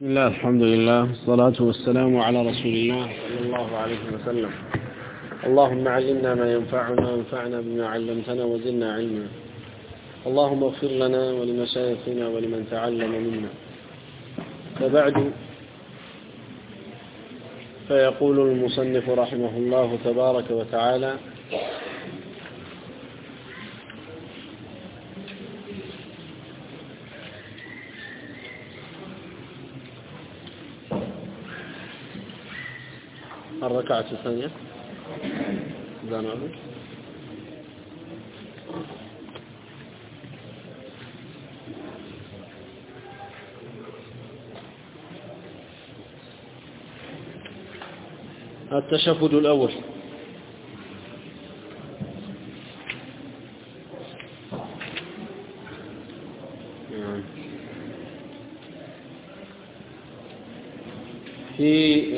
بسم الله الحمد لله والصلاة والسلام على رسول الله صلى الله عليه وسلم. اللهم علمنا ما ينفعنا وانفعنا بما علمتنا وزدنا علما. اللهم اغفر لنا ولمشايخنا ولمن تعلم منا. فبعد فيقول المصنف رحمه الله تبارك وتعالى الركعة الثانية. زانوا التشهد الأول في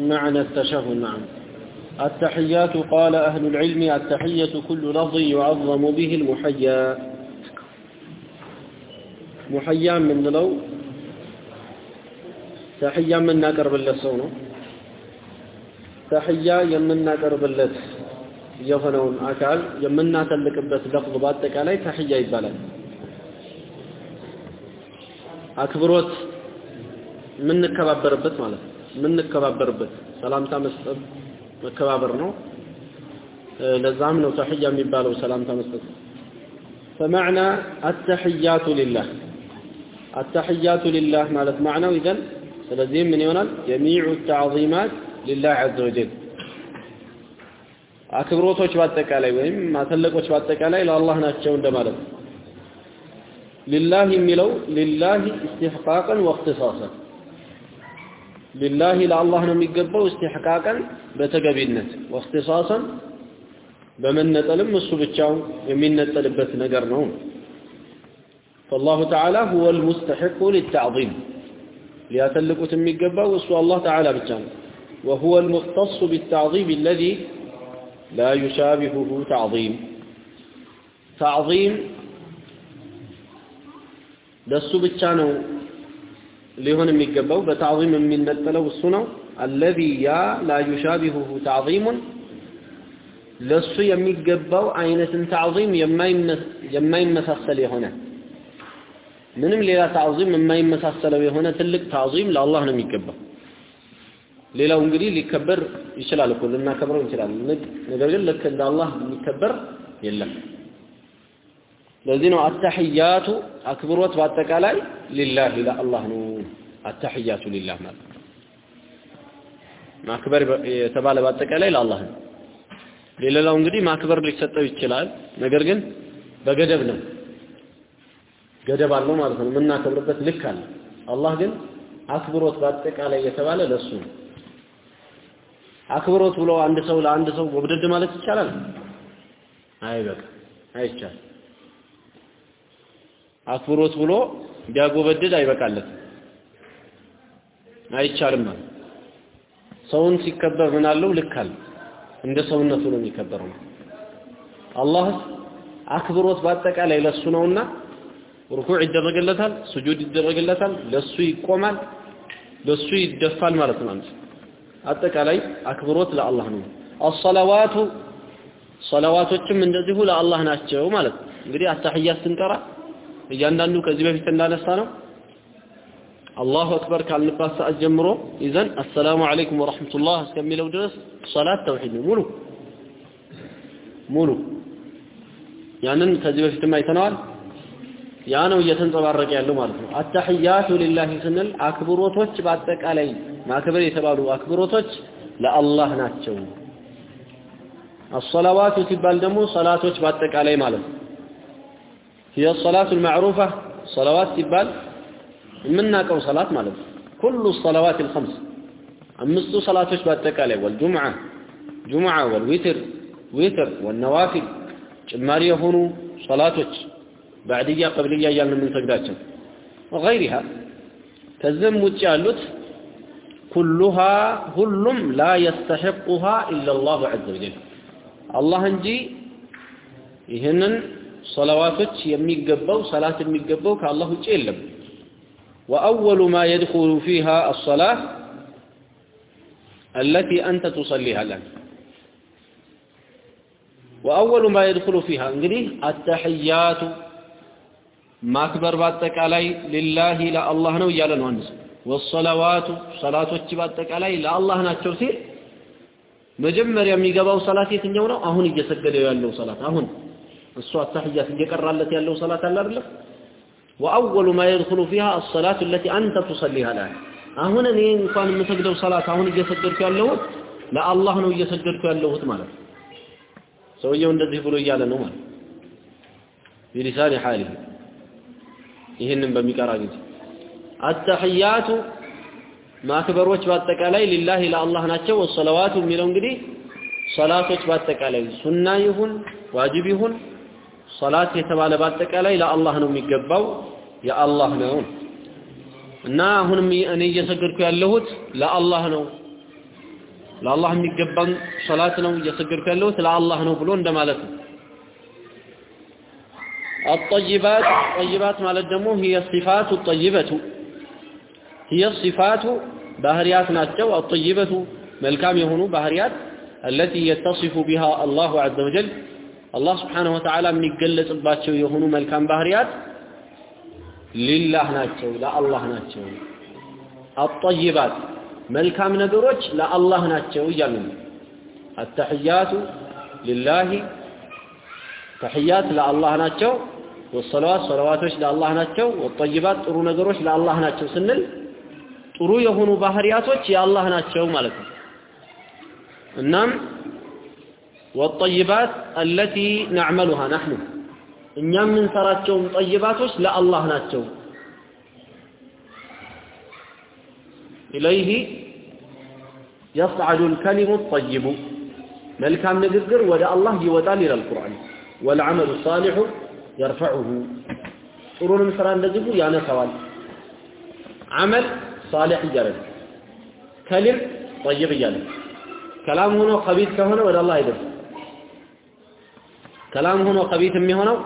معنى التشهد نعم التحيات قال أهل العلم التحية كل لفظ يعظم به المحيا محيا من لو تحيا من نقرب اللسونه تحيا የምናቀርብለት የሆነውን አካል የምናተልቅበት ለፍዝ በአጠቃላይ ተሕያ ይባላል አክብሮት የምንከባበርበት ማለት ነው የምንከባበርበት ሰላምታ መስጠት መከባበር ነው ለዛም ነው ተሕያ የሚባለው ሰላምታ መስጠት فمعنى التحيات لله التحيات لله ማለት معناه اذا ስለዚህ ምን ይሆናል جميع التعظيمات لله عز وجل አክብሮቶች በአጠቃላይ ወይም ማተለቆች በአጠቃላይ ለአላህ ናቸው እንደማለት ነው ሊላህ የሚለው ሊላህ استحقاقا واختصاصا ሊላህ ለአላህ ነው የሚገባው استحقاقا በተገቢነት واختصاصا በመነጠልም እሱ ብቻው የሚነጠልበት ነገር ነው فالله تعالى هو المستحق للتعظيم ሊያተልቁት የሚገባው እሱ አላህ ተዓላ ብቻ ነው وهو المختص بالتعظيم الذي لا يشابهه تعظيم تعظيم ለሱ ብቻ ነው ሊሆን የሚገባው በተዕዚም የሚነጠለው እሱ ነው። አለዚ ያ ላዩሻቢሁሁ ዩሻቢሁሁ ለሱ የሚገባው አይነትን ተዕዚም የማይመሳሰል የሆነ ምንም ሌላ ተዕዚም የማይመሳሰለው የሆነ ትልቅ ተዕዚም ለአላህ ነው የሚገባው። ሌላው እንግዲህ ሊከበር ይችላል እኮ ልናከብረው እንችላለን። ነገር ግን ልክ እንደ አላህ የሚከበር የለም። ለዚህ ነው አተሕያቱ አክብሮት በአጠቃላይ ሊላህ ለአላህ ነው አተሕያቱ ሊላህ ማለት ማክበር የተባለ በአጠቃላይ ለአላህ ነው። ሌላው እንግዲህ ማክበር ሊሰጠው ይችላል። ነገር ግን በገደብ ነው። ገደብ አለው ማለት ነው። የምናከብርበት ልክ አለ። አላህ ግን አክብሮት በአጠቃላይ የተባለ ለሱ ነው። አክብሮት ብሎ አንድ ሰው ለአንድ ሰው ወብደድ ማለት ይቻላል? አይበቃ አይቻል አክብሮት ብሎ ቢያጎበድድ አይበቃለትም። አይቻልም ሰውን ሲከበር ምን አለው? ልክ አለ። እንደ ሰውነቱ ነው የሚከበረው። አላህ አክብሮት በአጠቃላይ ለሱ ነውና ሩኩዕ ይደረግለታል ስጁድ ይደረግለታል ለሱ ይቆማል ለሱ ይደፋል ማለት ነው አጠቃላይ አክብሮት ለአላህ ነው። አሰላዋቱ ሰላዋቶችም እንደዚሁ ለአላህ ናቸው ማለት ነው። እንግዲህ አታህያት ስንቀራ እያንዳንዱ ከዚህ በፊት እንዳነሳ ነው። አላሁ አክበር ካልንባት ሰዓት ጀምሮ ይዘን አሰላሙ አለይኩም ወረሕመቱላህ እስከሚለው ድረስ ሰላት ተውሒድ ነው። ሙሉ ሙሉ። ያንን ከዚህ በፊትም አይተነዋል። ያ ነው እየተንጸባረቀ ያለው ማለት ነው። አተህያቱ ሊላሂ ስንል አክብሮቶች በአጠቃላይ ማክበር የተባሉ አክብሮቶች ለአላህ ናቸው። አሰላዋቱ ሲባል ደግሞ ሰላቶች በአጠቃላይ ማለት ነው። هي الصلاة المعروفة صلوات ሲባል የምናውቀው ሰላት ማለት ነው كل الصلوات الخمس አምስቱ ሰላቶች በአጠቃላይ والجمعة جمعة والوتر وتر والنوافل ጭማሪ የሆኑ ሰላቶች بعدية قبلية እያልን የምንሰግዳቸው وغيرها ከዚህም ውጭ ያሉት كلها ሁሉም لا يستحقها إلا الله عز وجل الله እንጂ ይህንን ሰላዋቶች የሚገባው ሰላት የሚገባው ከአላህ ውጭ የለም። ወአወሉ ማ የድኹሉ ፊሃ አሰላህ አለቲ አንተ ቱሰሊሃ ለን ወአወሉ ማ የድኹሉ ፊሃ እንግዲህ አተሕያቱ ማክበር በአጠቃላይ ሊላሂ ለአላህ ነው እያለ ነው አንድ ሰው። ወሰላዋቱ ሰላቶች በአጠቃላይ ለአላህ ናቸው ሲል መጀመሪያ የሚገባው ሰላት የትኛው ነው? አሁን እየሰገደው ያለው ሰላት አሁን እሱ አታህያት እየቀራለት ያለው ሰላት አለ አይደል? ወአወሉ ማ የድኹሉ ፊሃ አሰላቱ አለቲ አንተ ቱሰሊሃ الآن አሁን እኔ እንኳን የምሰግደው ሰላት አሁን እየሰገድኩ ያለሁት ለአላህ ነው እየሰገድኩ ያለሁት ማለት ነው። ሰውየው እንደዚህ ብሎ እያለ ነው ማለት ቢሊሳኒ ሐሊህ ይህንን በሚቀራ ጊዜ አተሕያቱ ማክበሮች በአጠቃላይ ሊላሂ ለአላህ ናቸው። ወሰለዋቱ የሚለው እንግዲህ ሰላቶች በአጠቃላይ ሱና ይሁን ዋጅብ ይሁን ሰላት የተባለ በአጠቃላይ ለአላህ ነው የሚገባው የአላህ ነው እና አሁንም እኔ እየሰገድኩ ያለሁት ለአላህ ነው ለአላህ የሚገባን ሰላት ነው እየሰገድኩ ያለሁት ለአላህ ነው ብሎ እንደማለት ነው። الطيبات طيبات ማለት ደግሞ هي الصفات الطيبة هي الصفات ባህሪያት ናቸው الطيبة መልካም የሆኑ ባህሪያት التي يتصف بها الله عز وجل አላህ ስብሓነሁ ወተዓላ የሚገለጽባቸው የሆኑ መልካም ባህሪያት ሊላህ ናቸው፣ ለአላህ ናቸው። አጠይባት መልካም ነገሮች ለአላህ ናቸው እያሉ ነው። አተሕያቱ ሊላሂ ተሕያት ለአላህ ናቸው። ወሰለዋት ሰለዋቶች ለአላህ ናቸው። ወጠይባት ጥሩ ነገሮች ለአላህ ናቸው ስንል ጥሩ የሆኑ ባህሪያቶች የአላህ ናቸው ማለት ነው። እናም ወጠይባት አለቲ ነዕመሉሃ ናሕኑ እኛ የምንሰራቸውም ጠይባቶች ለአላህ ናቸው ኢለይህ يصعد الكلم الطيب መልካም ንግግር ወደ አላህ ይወጣል ይላል ቁርአን والعمل الصالح يرفعه ጥሩንም ስራ እንደዚሁ ያነሳዋል አመል ሳሊሕ እያለ ከሊም ጠይብ እያለ ከላም ሆኖ ከቢት ከሆነ ወደ አላህ አይደርስም ከላም ሆኖ ከቢት የሚሆነው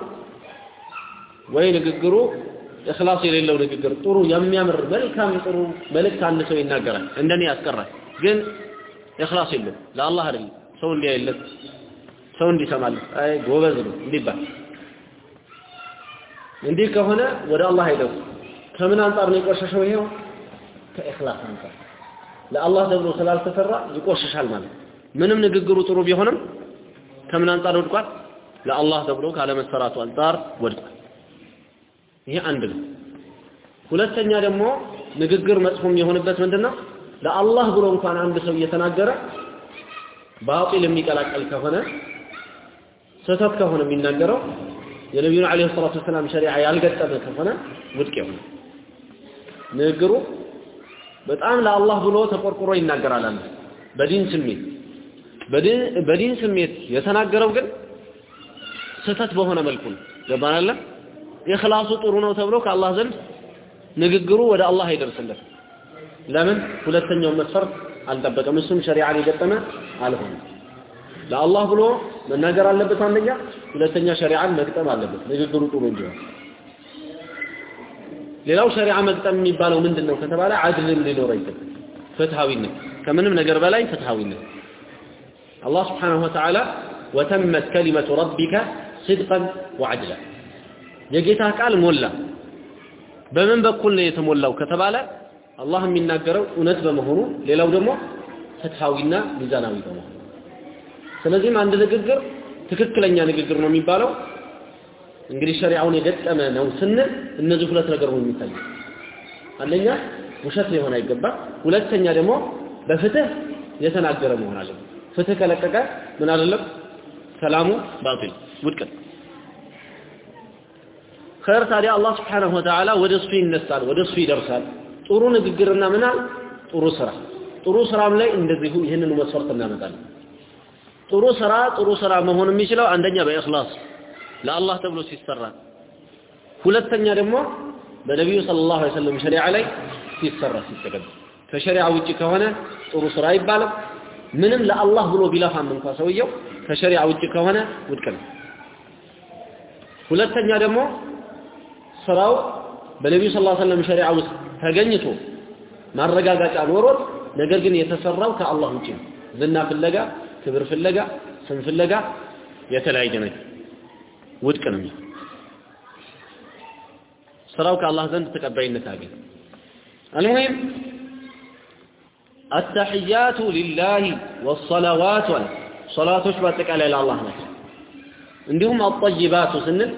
ወይ ንግግሩ እኽላስ የሌለው ንግግር ጥሩ የሚያምር መልካም ጥሩ መልእክት አንድ ሰው ይናገራል እንደኔ ያስቀራል። ግን እኽላስ የለው ለአላህ አይደለም። ሰው እንዲያይለት ሰው እንዲሰማለት አይ ጎበዝ ነው እንዲባል። እንዲህ ከሆነ ወደ አላህ አይደርስ ከምን አንጻር ነው የቆሸሸው ይሄው? ከእኽላስ አንጻር ለአላህ ተብሎ ስላልተሰራ ይቆሽሻል ማለት ምንም ንግግሩ ጥሩ ቢሆንም ከምን አንጻር ወድቋል ለአላህ ተብሎ ካለመሰራቱ አንጻር ወድቋል። ይሄ አንድ ነው። ሁለተኛ ደግሞ ንግግር መጥፎም የሆነበት ምንድነው? ለአላህ ብሎ እንኳን አንድ ሰው እየተናገረ ባጢል የሚቀላቀል ከሆነ ስህተት ከሆነ የሚናገረው የነቢዩን ዓለይሂ ሰላቱ ወሰላም ሸሪዓ ያልገጠመ ከሆነ ውድቅ ይሆናል። ንግግሩ በጣም ለአላህ ብሎ ተቆርቁሮ ይናገራል። አንድ በዲን ስሜት በዲን ስሜት የተናገረው ግን ስህተት በሆነ መልኩ ነው። ገባናለ? ኢኽላሱ ጥሩ ነው ተብሎ ከአላህ ዘንድ ንግግሩ ወደ አላህ አይደርስለት። ለምን? ሁለተኛውን መስፈርት አልጠበቀም። እሱም ሸሪዓን የገጠመ አልሆነም። ለአላህ ብሎ መናገር አለበት አንደኛ፣ ሁለተኛ ሸሪዓን መግጠም አለበት ንግግሩ ጥሩ እንዲሆን። ሌላው ሸሪዓ መግጠም የሚባለው ምንድን ነው ከተባለ አድል እንዲኖር ይገባል። ፍትሃዊነት፣ ከምንም ነገር በላይ ፍትሃዊነት። አላህ ስብሓነሁ ወተዓላ ወተመት ከሊመቱ ረቢከ ስድቀን ወዐድላ የጌታ ቃል ሞላ። በምን በኩል ነው የተሞላው ከተባለ አላህ የሚናገረው እውነት በመሆኑ ሌላው ደግሞ ፍትሃዊና ሚዛናዊ በመሆኑ። ስለዚህም አንድ ንግግር ትክክለኛ ንግግር ነው የሚባለው። እንግዲህ ሸሪዓውን የገጠመ ነው ስንል እነዚህ ሁለት ነገር ነው የሚታየው። አንደኛ ውሸት ሊሆን አይገባም። ሁለተኛ ደግሞ በፍትህ የተናገረ መሆን አለበት። ፍትህ ከለቀቀ ምን አይደለም? ከላሙ ባጢል ውድቅ ኸይር ታዲያ አላህ ስብሓነሁ ወተዓላ ወደ እሱ ይነሳል ወደ እሱ ይደርሳል። ጥሩ ንግግርና ምናል ጥሩ ስራ ጥሩ ስራም ላይ እንደዚሁ ይህንን መስፈርት እናመጣለን። ጥሩ ስራ ጥሩ ስራ መሆን የሚችለው አንደኛ በእኽላስ ለአላህ ተብሎ ሲሰራ ሁለተኛ ደግሞ በነቢዩ ሰለላሁ ዐለይሂ ወሰለም ሸሪዓ ላይ ሲሰራ ሲተገበር ከሸሪዓ ውጪ ከሆነ ጥሩ ስራ አይባልም። ምንም ለአላህ ብሎ ቢለፋም እንኳ ሰውየው ከሸሪዓ ውጪ ከሆነ ውድቅ ነው ሁለተኛ ደግሞ ስራው በነቢዩ ሰለላሁ ዐለይሂ ወሰለም ሸሪዓ ውስጥ ተገኝቶ ማረጋጋጫ ኖሮት ነገር ግን የተሰራው ከአላህ ውጭ ነው። ዝና ፍለጋ፣ ክብር ፍለጋ፣ ስም ፍለጋ የተለያየ ነገር ውድቅ ነው። ስራው ከአላህ ዘንድ ተቀባይነት አገኘ። አልሙሂም አተሕያቱ ሊላሂ ወሰላዋቱ አለ ሶላቶች በአጠቃላይ ለአላህ ናቸው። እንዲሁም አጠይባቱ ስንል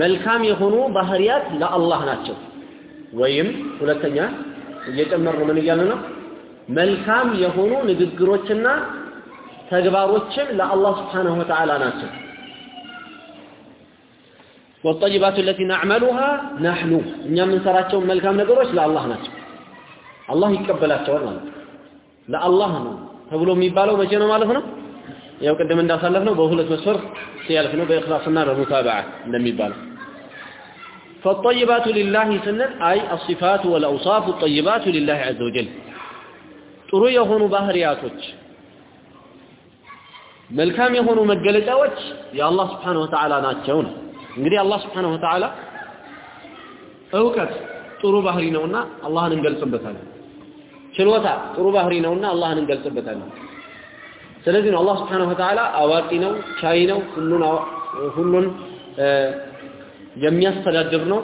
መልካም የሆኑ ባህሪያት ለአላህ ናቸው። ወይም ሁለተኛ እየጨመርን ምን እያለ ነው? መልካም የሆኑ ንግግሮችና ተግባሮችም ለአላህ ስብሓነሁ ወተዓላ ናቸው። ወጠይባቱ ለቲ ናዕመሉሃ ናሕኑ እኛ የምንሰራቸውን መልካም ነገሮች ለአላህ ናቸው። አላህ ይቀበላቸዋል ማለት ለአላህ ነው ተብሎ የሚባለው መቼ ነው ማለት ነው? ያው ቅድም እንዳሳለፍ ነው በሁለት መስፈርት ሲያልፍ ነው በእኽላስና በሙታበዓ እንደሚባለው فالطيبات لله سنن أي الصفات والأوصاف الطيبات لله عز وجل ጥሩ የሆኑ ባህሪያቶች መልካም የሆኑ መገለጫዎች የአላህ Subhanahu Wa Ta'ala ናቸው ነው እንግዲህ አላህ Subhanahu Wa Ta'ala እውቀት ጥሩ ባህሪ ነውና አላህን እንገልጽበታለን ችሎታ ጥሩ ባህሪ ነውና አላህን እንገልጽበታለን ስለዚህ ነው አላህ Wa Ta'ala አዋቂ ነው ቻይ ነው ሁሉን ሁሉን የሚያስተዳድር ነው።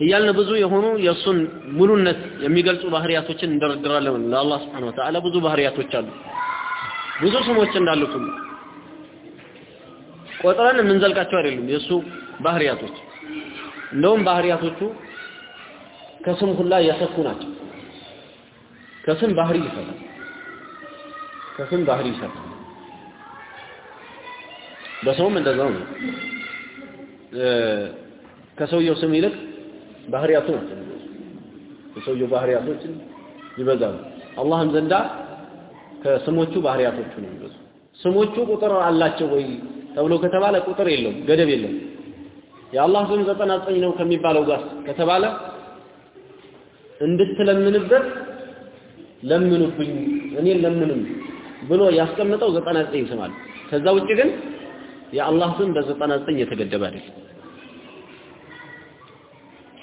እያልን ብዙ የሆኑ የእሱን ሙሉነት የሚገልጹ ባህሪያቶችን እንደረድራለን ለአላህ Wa Ta'ala ብዙ ባህሪያቶች አሉ። ብዙ ስሞች እንዳሉት ቆጥረን የምንዘልቃቸው አይደሉም የእሱ ባህሪያቶች። እንደውም ባህሪያቶቹ ከስም ሁላ የሰፉ ናቸው። ከስም ባህሪ ይሰጣል ከስም ባህሪ ይሰጣል በሰውም እንደዛው ነው። ከሰውየው ስም ይልቅ ባህሪያቱ ናቸው የሰውየው ባህሪያቶችን ይበዛሉ። አላህም ዘንዳ ከስሞቹ ባህሪያቶቹ ነው የሚበዙ። ስሞቹ ቁጥር አላቸው ወይ ተብሎ ከተባለ ቁጥር የለውም ገደብ የለውም። የአላህ ስም ዘጠና ዘጠኝ ነው ከሚባለው ጋር ከተባለ እንድትለምንበት ለምኑብኝ እኔን ለምኑኝ ብሎ ያስቀምጠው ዘጠና ዘጠኝ ስም አለ ከዛ ውጭ ግን የአላህ ስም በዘጠና ዘጠኝ የተገደበ አይደለም።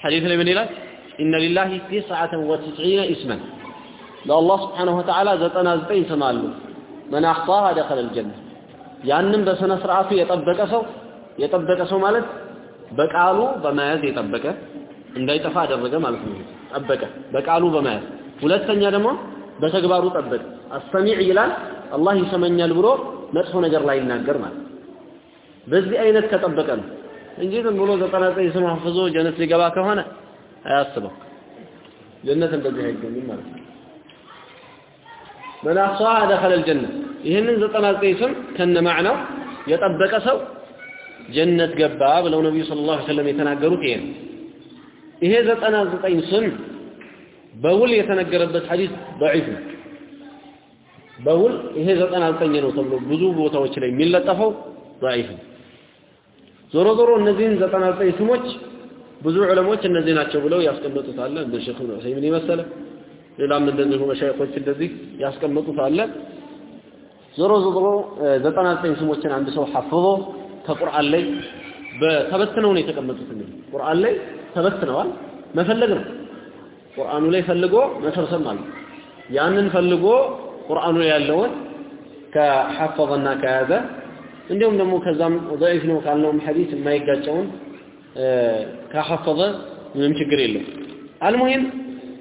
ሐዲስ ላይ ምን ይላል? ኢነ ሊላሂ ቲስዓተን ወትስዒነ ኢስመን። ለአላህ ስብሓነሁ ወተዓላ ዘጠና ዘጠኝ ስም አሉ መን አሕሳሃ ደኸለ ልጀነ ያንም በስነ ስርዓቱ የጠበቀ ሰው የጠበቀ ሰው ማለት በቃሉ በመያዝ የጠበቀ እንዳይጠፋ አደረገ ማለት ነው። ጠበቀ በቃሉ በመያዝ። ሁለተኛ ደግሞ በተግባሩ ጠበቀ አሰሚዕ ይላል አላህ ይሰመኛል ብሎ መጥፎ ነገር ላይ ይናገር ማለት በዚህ አይነት ከጠበቀ ነው እንጂ ዝም ብሎ ዘጠና ዘጠኝ ስም ሐፍዞ ጀነት ሊገባ ከሆነ አያስበው ጀነት እንደዚህ አይገኝም ማለት ነው መን አሕሳሃ ደኸለ ልጀነ ይህንን ዘጠና ዘጠኝ ስም ከነ ማዕናው የጠበቀ ሰው ጀነት ገባ ብለው ነቢዩ ሰለላሁ ዐለይሂ ወሰለም የተናገሩት ይሄ ነው ይሄ ዘጠና ዘጠኝ ስም በውል የተነገረበት ሐዲስ ضعيف ነው በውል ይሄ ዘጠና ዘጠኝ ነው ተብሎ ብዙ ቦታዎች ላይ የሚለጠፈው ضعيف ነው ዞሮ ዞሮ እነዚህን ዘጠና ዘጠኝ ስሞች ብዙ ዑለሞች እነዚህ ናቸው ብለው ያስቀመጡት አለ እንደ ሼክ ኢብኑ ዑሰይሚን የመሰለ ሌላም እንደዚሁ መሻይኾች እንደዚህ ያስቀመጡት አለ ዞሮ ዞሮ ዘጠና ዘጠኝ ስሞችን አንድ ሰው ሐፍዞ ከቁርአን ላይ በተበትነው ነው የተቀመጡት እንግዲህ ቁርአን ላይ ተበትነዋል መፈለግ ነው ቁርአኑ ላይ ፈልጎ መሰብሰብ ማለት ያንን ፈልጎ ቁርአኑ ላይ ያለውን ከሐፈዘና ከያዘ እንዲሁም ደግሞ ከዛም ضعيف ነው ካልነውም ሐዲስ የማይጋጨውን ከሐፈዘ ምንም ችግር የለም። አልሙሂም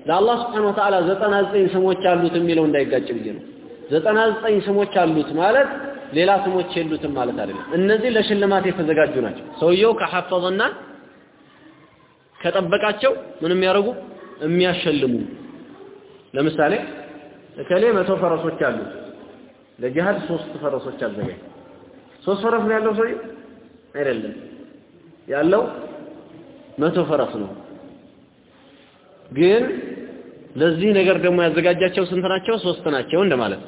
ለአላህ Subhanahu Wa Ta'ala 99 ስሞች አሉት የሚለው እንዳይጋጭ ብዬ ነው። 99 ስሞች አሉት ማለት ሌላ ስሞች የሉትም ማለት አይደለም። እነዚህ ለሽልማት የተዘጋጁ ናቸው። ሰውየው ከሐፈዘና ከጠበቃቸው ምንም ያደርጉ የሚያሸልሙ። ለምሳሌ እከሌ መቶ ፈረሶች አሉት። ለጂሃድ ሶስት ፈረሶች አዘጋጅ ሶስት ፈረስ ነው ያለው ሰውዬው አይደለም። ያለው መቶ ፈረስ ነው። ግን ለዚህ ነገር ደግሞ ያዘጋጃቸው ስንት ናቸው? ሶስት ናቸው እንደማለት።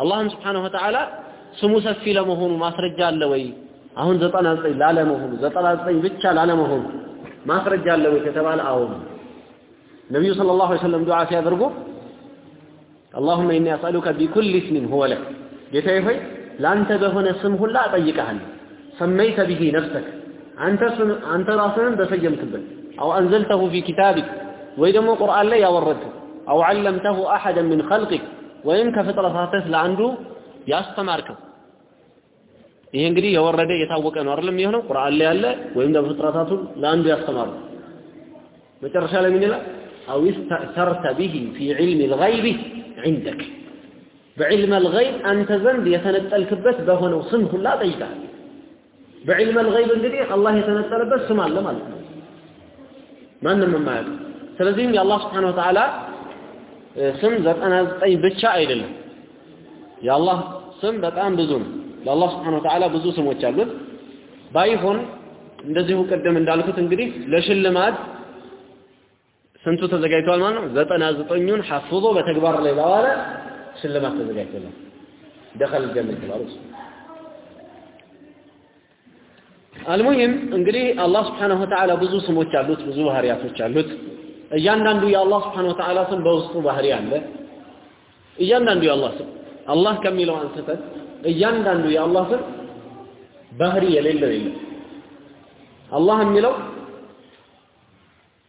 አላህም Wa Ta'ala ስሙ ሰፊ ለመሆኑ ማስረጃ አለ ወይ? አሁን 99 ላለመሆኑ 99 ብቻ ላለመሆኑ ማስረጃ አለ ወይ ከተባለ አዎ። ነብዩ ሰለላሁ ዐለይሂ ወሰለም ዱዓ ሲያደርጉ اللهم اني اسالك بكل اسم هو لك ጌታዬ ሆይ ላንተ በሆነ ስም ሁላ እጠይቅሃለሁ ሰመይተ به نفسك አንተ አንተ ራስህን በሰየምክበት አው አንዘልተሁ في كتابك ወይ ደግሞ ቁርአን ላይ ያወረድከው አው ዐለምተሁ አሐደን ሚን ኸልቂክ ወይም ከፍጥረታትህ ለአንዱ ያስተማርከው ይሄ እንግዲህ የወረደ የታወቀ ነው አይደለም የሆነው ቁርአን ላይ ያለ ወይም ለፍጥረታቱ ለአንዱ ያስተማሩ መጨረሻ ላይ ምን ይላል አው ኢስተእሰርተ ቢሂ ፊ ዒልሚ ልገይቢ ዒንደክ በዕልመ ልገይብ አንተ ዘንድ የተነጠልክበት በሆነው ስም ሁላ ጠይቃል በዕልመ ልገይብ እንግዲህ አላህ የተነጠለበት ስም አለ ማለት ነው ማንም የማያውቅ ስለዚህም የአላህ ስብሓን ወተዓላ ስም ዘጠና ዘጠኝ ብቻ አይደለም የአላህ ስም በጣም ብዙ ነው ለአላህ ስብሓን ወተዓላ ብዙ ስሞች አሉት ባይሆን እንደዚሁ ቅድም እንዳልኩት እንግዲህ ለሽልማት ስንቱ ተዘጋጅቷል ማለት ነው? ዘጠና ዘጠኙን ሐፍዞ በተግባር ላይ ባዋለ ሽልማት ተዘጋጅቷል። ደኸል ጀነት ይላል አልሙሂም እንግዲህ አላህ ስብሓነሁ ወተዓላ ብዙ ስሞች አሉት ብዙ ባህሪያቶች አሉት። እያንዳንዱ የአላህ ስብሓነሁ ወተዓላ ስም በውስጡ ባህሪ አለ። እያንዳንዱ የአላህ ስም አላህ ከሚለው አንስተን እያንዳንዱ የአላህ ስም ባህሪ የሌለው የለም። አላህ የሚለው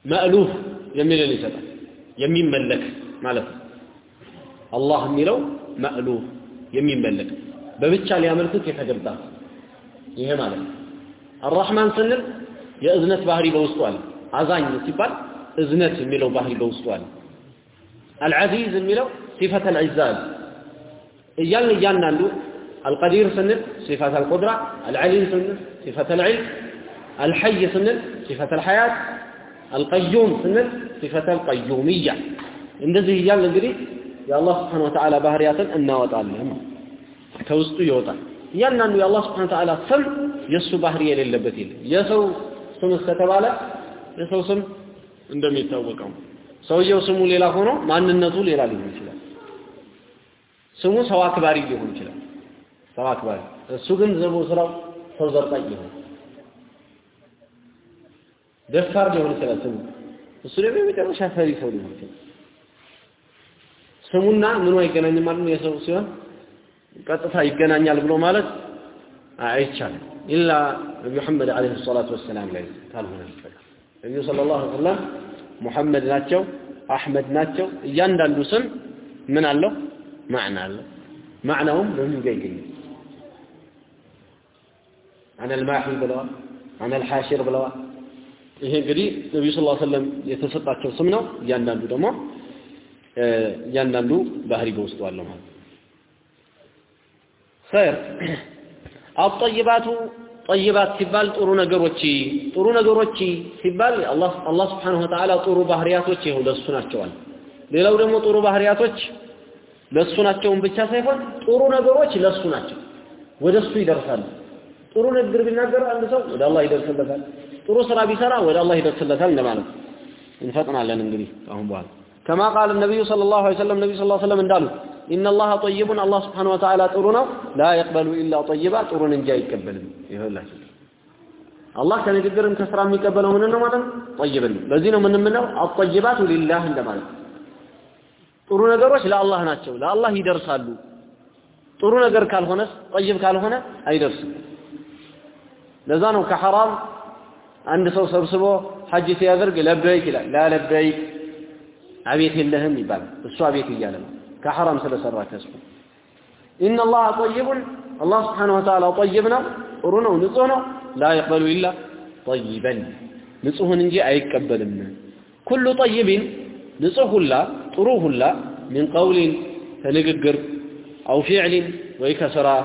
መእሉፍ የሚልን ይሰጣል የሚመለክ ማለት ነው አላህ የሚለው መእሉፍ የሚመለክ በብቻ ሊያመልኩት የተገባ ይሄ ማለት ነው። አራህማን ስንል የእዝነት ባህሪ በውስጡ አለ። አዛኝ ሲባል እዝነት የሚለው ባህሪ በውስጡ አለ። አልዓዚዝ የሚለው ሲፈት አልዕዛዝ እያልን እያንዳንዱ አልቀዲር ስንል ሲፈት አልቁድራ አልዓሊም ስንል ሲፈት አልዕልም አልሐይ ስንል ሲፈት አልሐያት አልቀዩም ስንል ሲፈት አልቀዩምያ እንደዚህ እያልን እንግዲህ የአላህ ስብሓን ወተዓላ ባህርያትን እናወጣለን። ከውስጡ ይወጣል። እያንዳንዱ የአላህ ስብሓን ወተዓላ ስም የእሱ ባህሪ የሌለበት የለም። የሰው ስም እስከተባለ የሰው ስም እንደሚታወቀው ሰውየው ስሙ ሌላ ሆኖ ማንነቱ ሌላ ሊሆን ይችላል። ስሙ ሰው አክባሪ ሊሆን ይችላል። ሰው አክባሪ። እሱ ግን ዘቦ ስራው ሰው ዘርጣጭ ሊሆን ደፋር ሊሆን ይችላል ስሙ። እሱ ደግሞ የመጨረሻ ፈሪ ሰው ሊሆን ይችላል ስሙና ምኑ አይገናኝም ማለት ነው? የሰው ሲሆን ቀጥታ ይገናኛል ብሎ ማለት አይቻልም። ኢላ ነቢ መሐመድ ዓለይሂ ሰላቱ ወሰላም ላይ ካልሆነ በስተቀር። ነቢዩ ሰለላሁ ዐለይሂ ወሰለም ሙሐመድ ናቸው አሕመድ ናቸው። እያንዳንዱ ስም ምን አለው? ማዕና አለው። ማዕናውም በምን ጋር ይገኛል? አነ ልማሒ ብለዋል አነ ልሓሽር ብለዋል ይሄ እንግዲህ ነቢዩ ስ ሰለም የተሰጣቸው ስም ነው። እያንዳንዱ ደግሞ እያንዳንዱ ባህሪ በውስጡ አለው ማለት ኸይር። አጠይባቱ ጠይባት ሲባል ጥሩ ነገሮች ጥሩ ነገሮች ሲባል አላህ አላህ Subhanahu Wa ጥሩ ባህሪያቶች ይኸው ለሱ ናቸዋል ሌላው ደግሞ ጥሩ ባህሪያቶች ለሱ ናቸውን ብቻ ሳይሆን ጥሩ ነገሮች ለሱ ናቸው። ወደሱ ይደርሳሉ። ጥሩ ንግግር ቢናገር አንድ ሰው ወደ አላህ ይደርስለታል ጥሩ ስራ ቢሰራ ወደ አላህ ይደርስለታል እንደማለት እንፈጥናለን እንግዲህ አሁን በኋላ። ከማ ቃል ነቢዩ ሰለላሁ ዐለይሂ ወሰለም ነቢዩ ሰለላሁ ዐለይሂ ወሰለም እንዳሉ ኢነ አላህ ጠይቡን አላህ ስብሓነ ወተዓላ ጥሩ ነው። ላ የቅበሉ ኢላ ጠይባ ጥሩን እንጂ አይቀበልም። ይኸውላችሁ አላህ ከንግግርም ከስራ የሚቀበለው ምን ነው ማለት ነው? ጠይብን ለዚህ ነው ምን ምነው አጠይባቱ ሊላህ እንደማለት ጥሩ ነገሮች ለአላህ ናቸው። ለአላህ ይደርሳሉ። ጥሩ ነገር ካልሆነስ ጠይብ ካልሆነ አይደርስም። ለዛ ነው ከሐራም عند سو سبسبو حج سيادرق لبيك لا لبيك عبيت اللهم يبال السوء عبيت اللهم كحرم سلسرى كسبو إن الله طيب الله سبحانه وتعالى طيبنا ورنا ونصهنا لا يقبل إلا طيبا نصه ننجي أي كبل كل طيب نصه لا طروه لا من قول تنققر أو فعل ويكسرى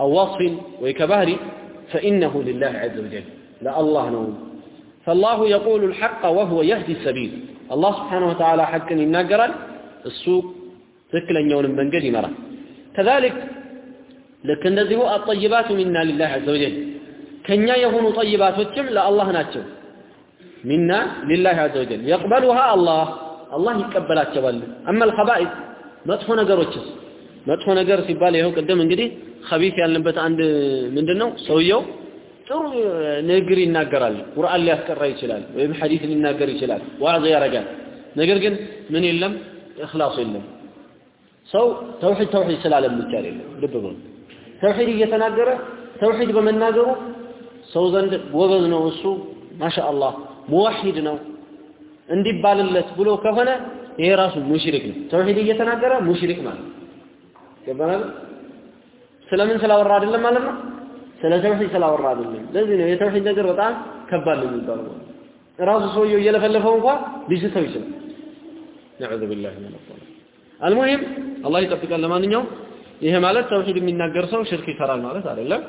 أو وصف ويكبهر فإنه لله عز وجل لا الله نو فالله يقول الحق وهو يهدي السبيل الله سبحانه وتعالى حقا يناقرال السوق ትክክለኛውን يوم መንገድ ይመራል كذلك ልክ እንደዚሁ الطيبات منا لله عز وجل ከኛ የሆኑ ጠይባቶችም ለአላህ ናቸው ሚና ሊላህ عز وجل يقبلها الله አላህ ይቀበላቸዋል اما الخبائث መጥፎ ነገሮችስ መጥፎ ነገር ሲባል ይኸው ቅድም እንግዲህ ኸቢስ ያልንበት አንድ ምንድነው ሰውየው ጥሩ ንግግር ይናገራል። ቁርአን ሊያስቀራ ይችላል ወይም ሐዲስ ሊናገር ይችላል። ዋዕዝ ያረጋል ነገር ግን ምን የለም? እኽላስ የለም። ሰው ተውሂድ ተውሂድ ስላለም ብቻ አይደለም። ልብ በሉ። ተውሂድ እየተናገረ ተውሂድ በመናገሩ ሰው ዘንድ ጎበዝ ነው እሱ። ማሻአላህ ሙዋሂድ ነው እንዲባልለት ብሎ ከሆነ ይሄ ራሱ ሙሽሪክ ነው። ተውሂድ እየተናገረ ሙሽሪክ ማለት ገባናል? ስለምን ስላወራ አይደለም ማለት ነው። ስለ ተውሂድ ስላወራ አይደለም። ለዚህ ነው የተውሂድ ነገር በጣም ከባድ ነው የሚባለው። ራሱ ሰውየው እየለፈለፈው እንኳን ሊስተው ይችላል። ነዑዙ ቢላሂ ሚነ ሸይጣን አልሙሂም አላህ ይጠብቃል። ለማንኛውም ይሄ ማለት ተውሂድ የሚናገር ሰው ሽርክ ይሰራል ማለት አይደለም።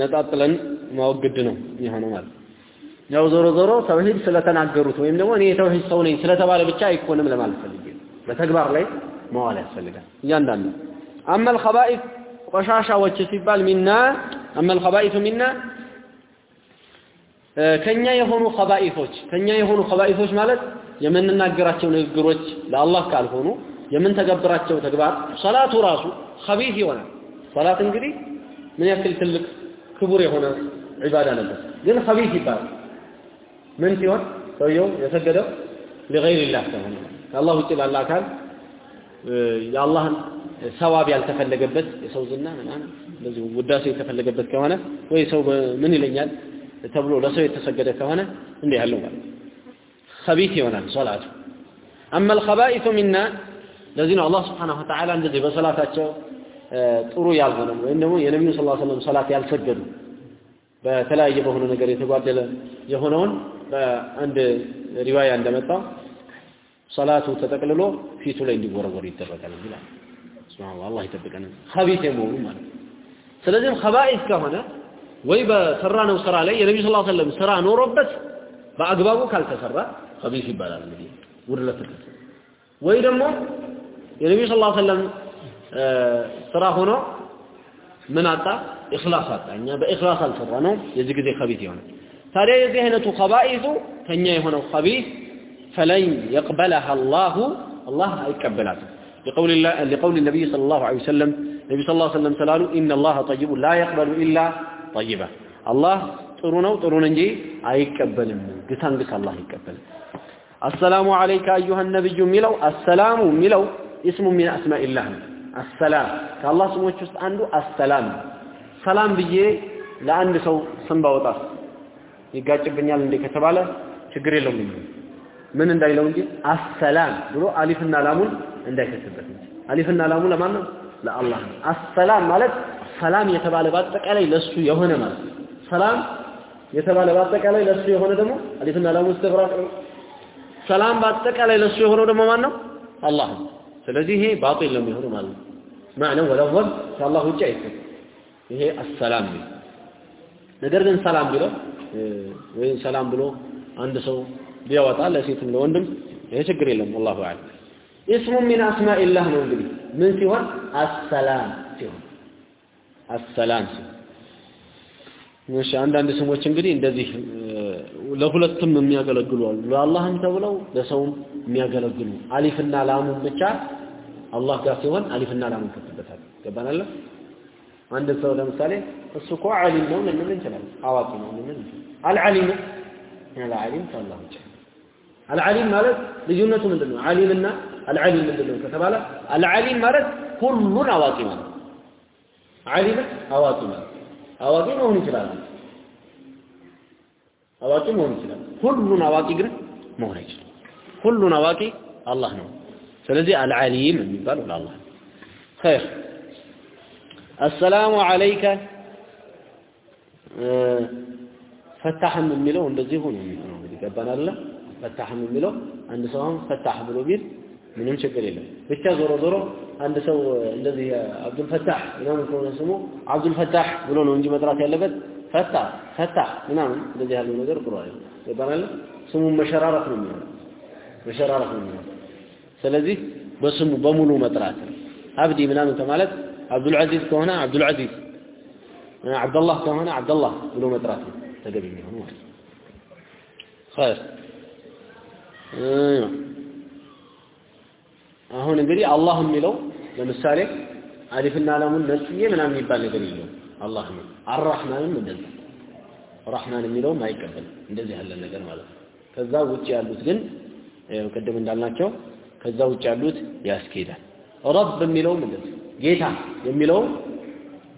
ነጣጥለን ማወቅ ግድ ነው የሚሆነው ማለት ያው ዞሮ ዞሮ ተውሂድ ስለተናገሩት ወይም ደግሞ እኔ የተውሂድ ሰው ነኝ ስለተባለ ብቻ አይኮንም ለማለት ፈልጌ በተግባር ላይ መዋል ያስፈልጋል እያንዳንዱ አመል ኸባኢፍ ቆሻሻዎች ሲባል ሚና አመል ኸባኢፍ ሚና ከኛ የሆኑ ኸባኢፎች ከኛ የሆኑ ኸባኢፎች ማለት የምንናገራቸው ንግግሮች ለአላህ ካልሆኑ የምንተገብራቸው ተግባር ሰላቱ ራሱ ኸቢት ይሆናል። ሰላት እንግዲህ ምን ያክል ትልቅ ክቡር የሆነ ዒባዳ ነበር ግን ኸቢት ይባላል። ምን ሲሆን? ሰውየው የሰገደው ሊገይሪላህ ከሆነ። ከአላህ ውጭ ላለ አካል የአላህን ሰዋብ ያልተፈለገበት የሰው ዝና ምናምን እንደዚህ ውዳሴ የተፈለገበት ከሆነ ወይ ሰው ምን ይለኛል ተብሎ ለሰው የተሰገደ ከሆነ እንዲህ ያለው ማለት ኸቢት ይሆናል ሶላቱ አማ الخبائث منا ለዚህ ነው አላህ Subhanahu Wa Ta'ala እንደዚህ በሶላታቸው ጥሩ ያልሆነ ወይም ደግሞ የነብዩ ሰለላሁ ዐለይሂ ወሰለም ሶላት ያልሰገዱ በተለያየ በሆነ ነገር የተጓደለ የሆነውን በአንድ ሪዋያ እንደመጣው ሰላቱ ተጠቅልሎ ፊቱ ላይ እንዲወረወር ይደረጋል ይላል። ሱብሃንአላህ አላህ ይጠብቀን። ኸቢት የመሆኑ ማለት ስለዚህም خبائث ከሆነ ወይ በሰራነው ስራ ላይ صلى الله عليه وسلم ስራ ኖሮበት በአግባቡ ካልተሰራ خبيث ይባላል። እንግዲህ ውድለት ወይ ደግሞ صلى الله عليه وسلم ስራ ሆኖ ምን አጣ? إخلاص አጣ። እኛ በ إخلاص አልሰራ የዚህ ጊዜ خبيث ይሆናል። ታዲያ የዚህ አይነቱ ኸባኢሱ ከኛ የሆነው خبيث فلن يقبلها الله አላህ አይቀበላትም። لقول الله لقول النبي صلى الله عليه وسلم النبي صلى الله عليه وسلم سلالو إن الله طيب لا يقبل إلا طيبا الله ጥሩ ነው ጥሩ እንጂ አይቀበልም ግሳንግስ አላህ ይቀበል አሰላሙ አለይከ አዩሃ ነብዩ የሚለው አሰላሙ የሚለው እስሙ ሚን አስማኢላህ ነው አሰላም ከአላህ ስሞች ውስጥ አንዱ አሰላም ሰላም ብዬ ለአንድ ሰው ስም ባወጣ ይጋጭብኛል እንዴ ከተባለ ችግር የለውም እንጂ ምን እንዳይለው እንጂ አሰላም ብሎ አሊፍና ላሙን እንዳይከትበት እንጂ። አሊፍና ላሙ ለማን ነው? ለአላህ አሰላም ማለት ሰላም የተባለ በአጠቃላይ ለሱ የሆነ ማለት ነው። ሰላም የተባለ በአጠቃላይ ለሱ የሆነ ደግሞ አሊፍና ላሙ እስትግራቅ ነው። ሰላም በአጠቃላይ ለሱ የሆነው ደግሞ ማን ነው? አላህ ስለዚህ ይሄ ባጢል ነው የሚሆነው ማለት ነው። ማዕነው ወለወል ከአላህ ውጭ አይሰጥ ይሄ አሰላም ነው። ነገር ግን ሰላም ቢለው ወይም ሰላም ብሎ አንድ ሰው ቢያወጣ ለሴትም ለወንድም ይሄ ችግር የለም والله اعلم اسم من اسماء الله ነው እንግዲህ ምን ሲሆን አሰላም ሲሆን አሰላም ሲሆን እሺ አንዳንድ ስሞች እንግዲህ እንደዚህ ለሁለቱም የሚያገለግሉ አሉ ለአላህም ተብለው ለሰውም የሚያገለግሉ አሊፍና ላሙን ብቻ አላህ ጋር ሲሆን አሊፍና ላሙን ከትበታል ገባናል አንድ ሰው ለምሳሌ እሱ እኮ ዓሊም ነው ልንል እንችላለን አዋቂ ነው ልንል እንችላለን አልዓሊም አልዓሊም ከአላህ ውጭ አልዓሊም ማለት ልዩነቱ ምንድን ነው? ዓሊምና አልዓሊም ምንድን ነው ከተባለ አልዓሊም ማለት ሁሉን አዋቂ ማለት ዓሊም አዋቂ ማለት አዋቂ መሆን ይችላል። አዋቂ መሆን ይችላል። ሁሉን አዋቂ ግን መሆን አይችልም። ሁሉን አዋቂ አላህ ነው። ስለዚህ አልዓሊም የሚባለው ለአላህ ነው። ኸይር አሰላሙ አለይከ ፈታህም የሚለው እንደዚህ ሆኖ የሚሆነው እንግዲህ አይደል? ፈታህም የሚለው አንድ ሰው አሁን ፈታህ ብሎ ቢል ምንም ችግር የለም ብቻ ዞሮ ዞሮ አንድ ሰው እንደዚህ አብዱል ፈታህ ምናምን ከሆነ ስሙ አብዱል ፈታህ ብሎ ነው እንጂ መጥራት ያለበት ፈታህ ፈታህ ምናምን እንደዚህ ያለው ነገር ጥሩ አይደለም ገባን አይደለ ስሙን መሸራረፍ ነው የሚሆነው መሸራረፍ ነው የሚሆነው ስለዚህ በስሙ በሙሉ መጥራት አብዲ ምናምን ከማለት አብዱል አዚዝ ከሆነ አብዱል አዚዝ አብደላህ ከሆነ አብደላህ ብሎ መጥራት ነው ተገቢ የሚሆነው ማለት ነው خير አሁን እንግዲህ አላህ የሚለው ለምሳሌ አሊፍና ላሙን ነጥዬ ምናምን የሚባል ነገር የለውም። አላህ ነው። አርራህማንም እንደዚህ። ራህማን የሚለውም አይቀበልም። እንደዚህ ያለ ነገር ማለት ነው። ከዛ ውጭ ያሉት ግን ቅድም እንዳልናቸው ከዛ ውጭ ያሉት ያስኬዳል። ረብ የሚለውም እንደዚህ። ጌታ የሚለውም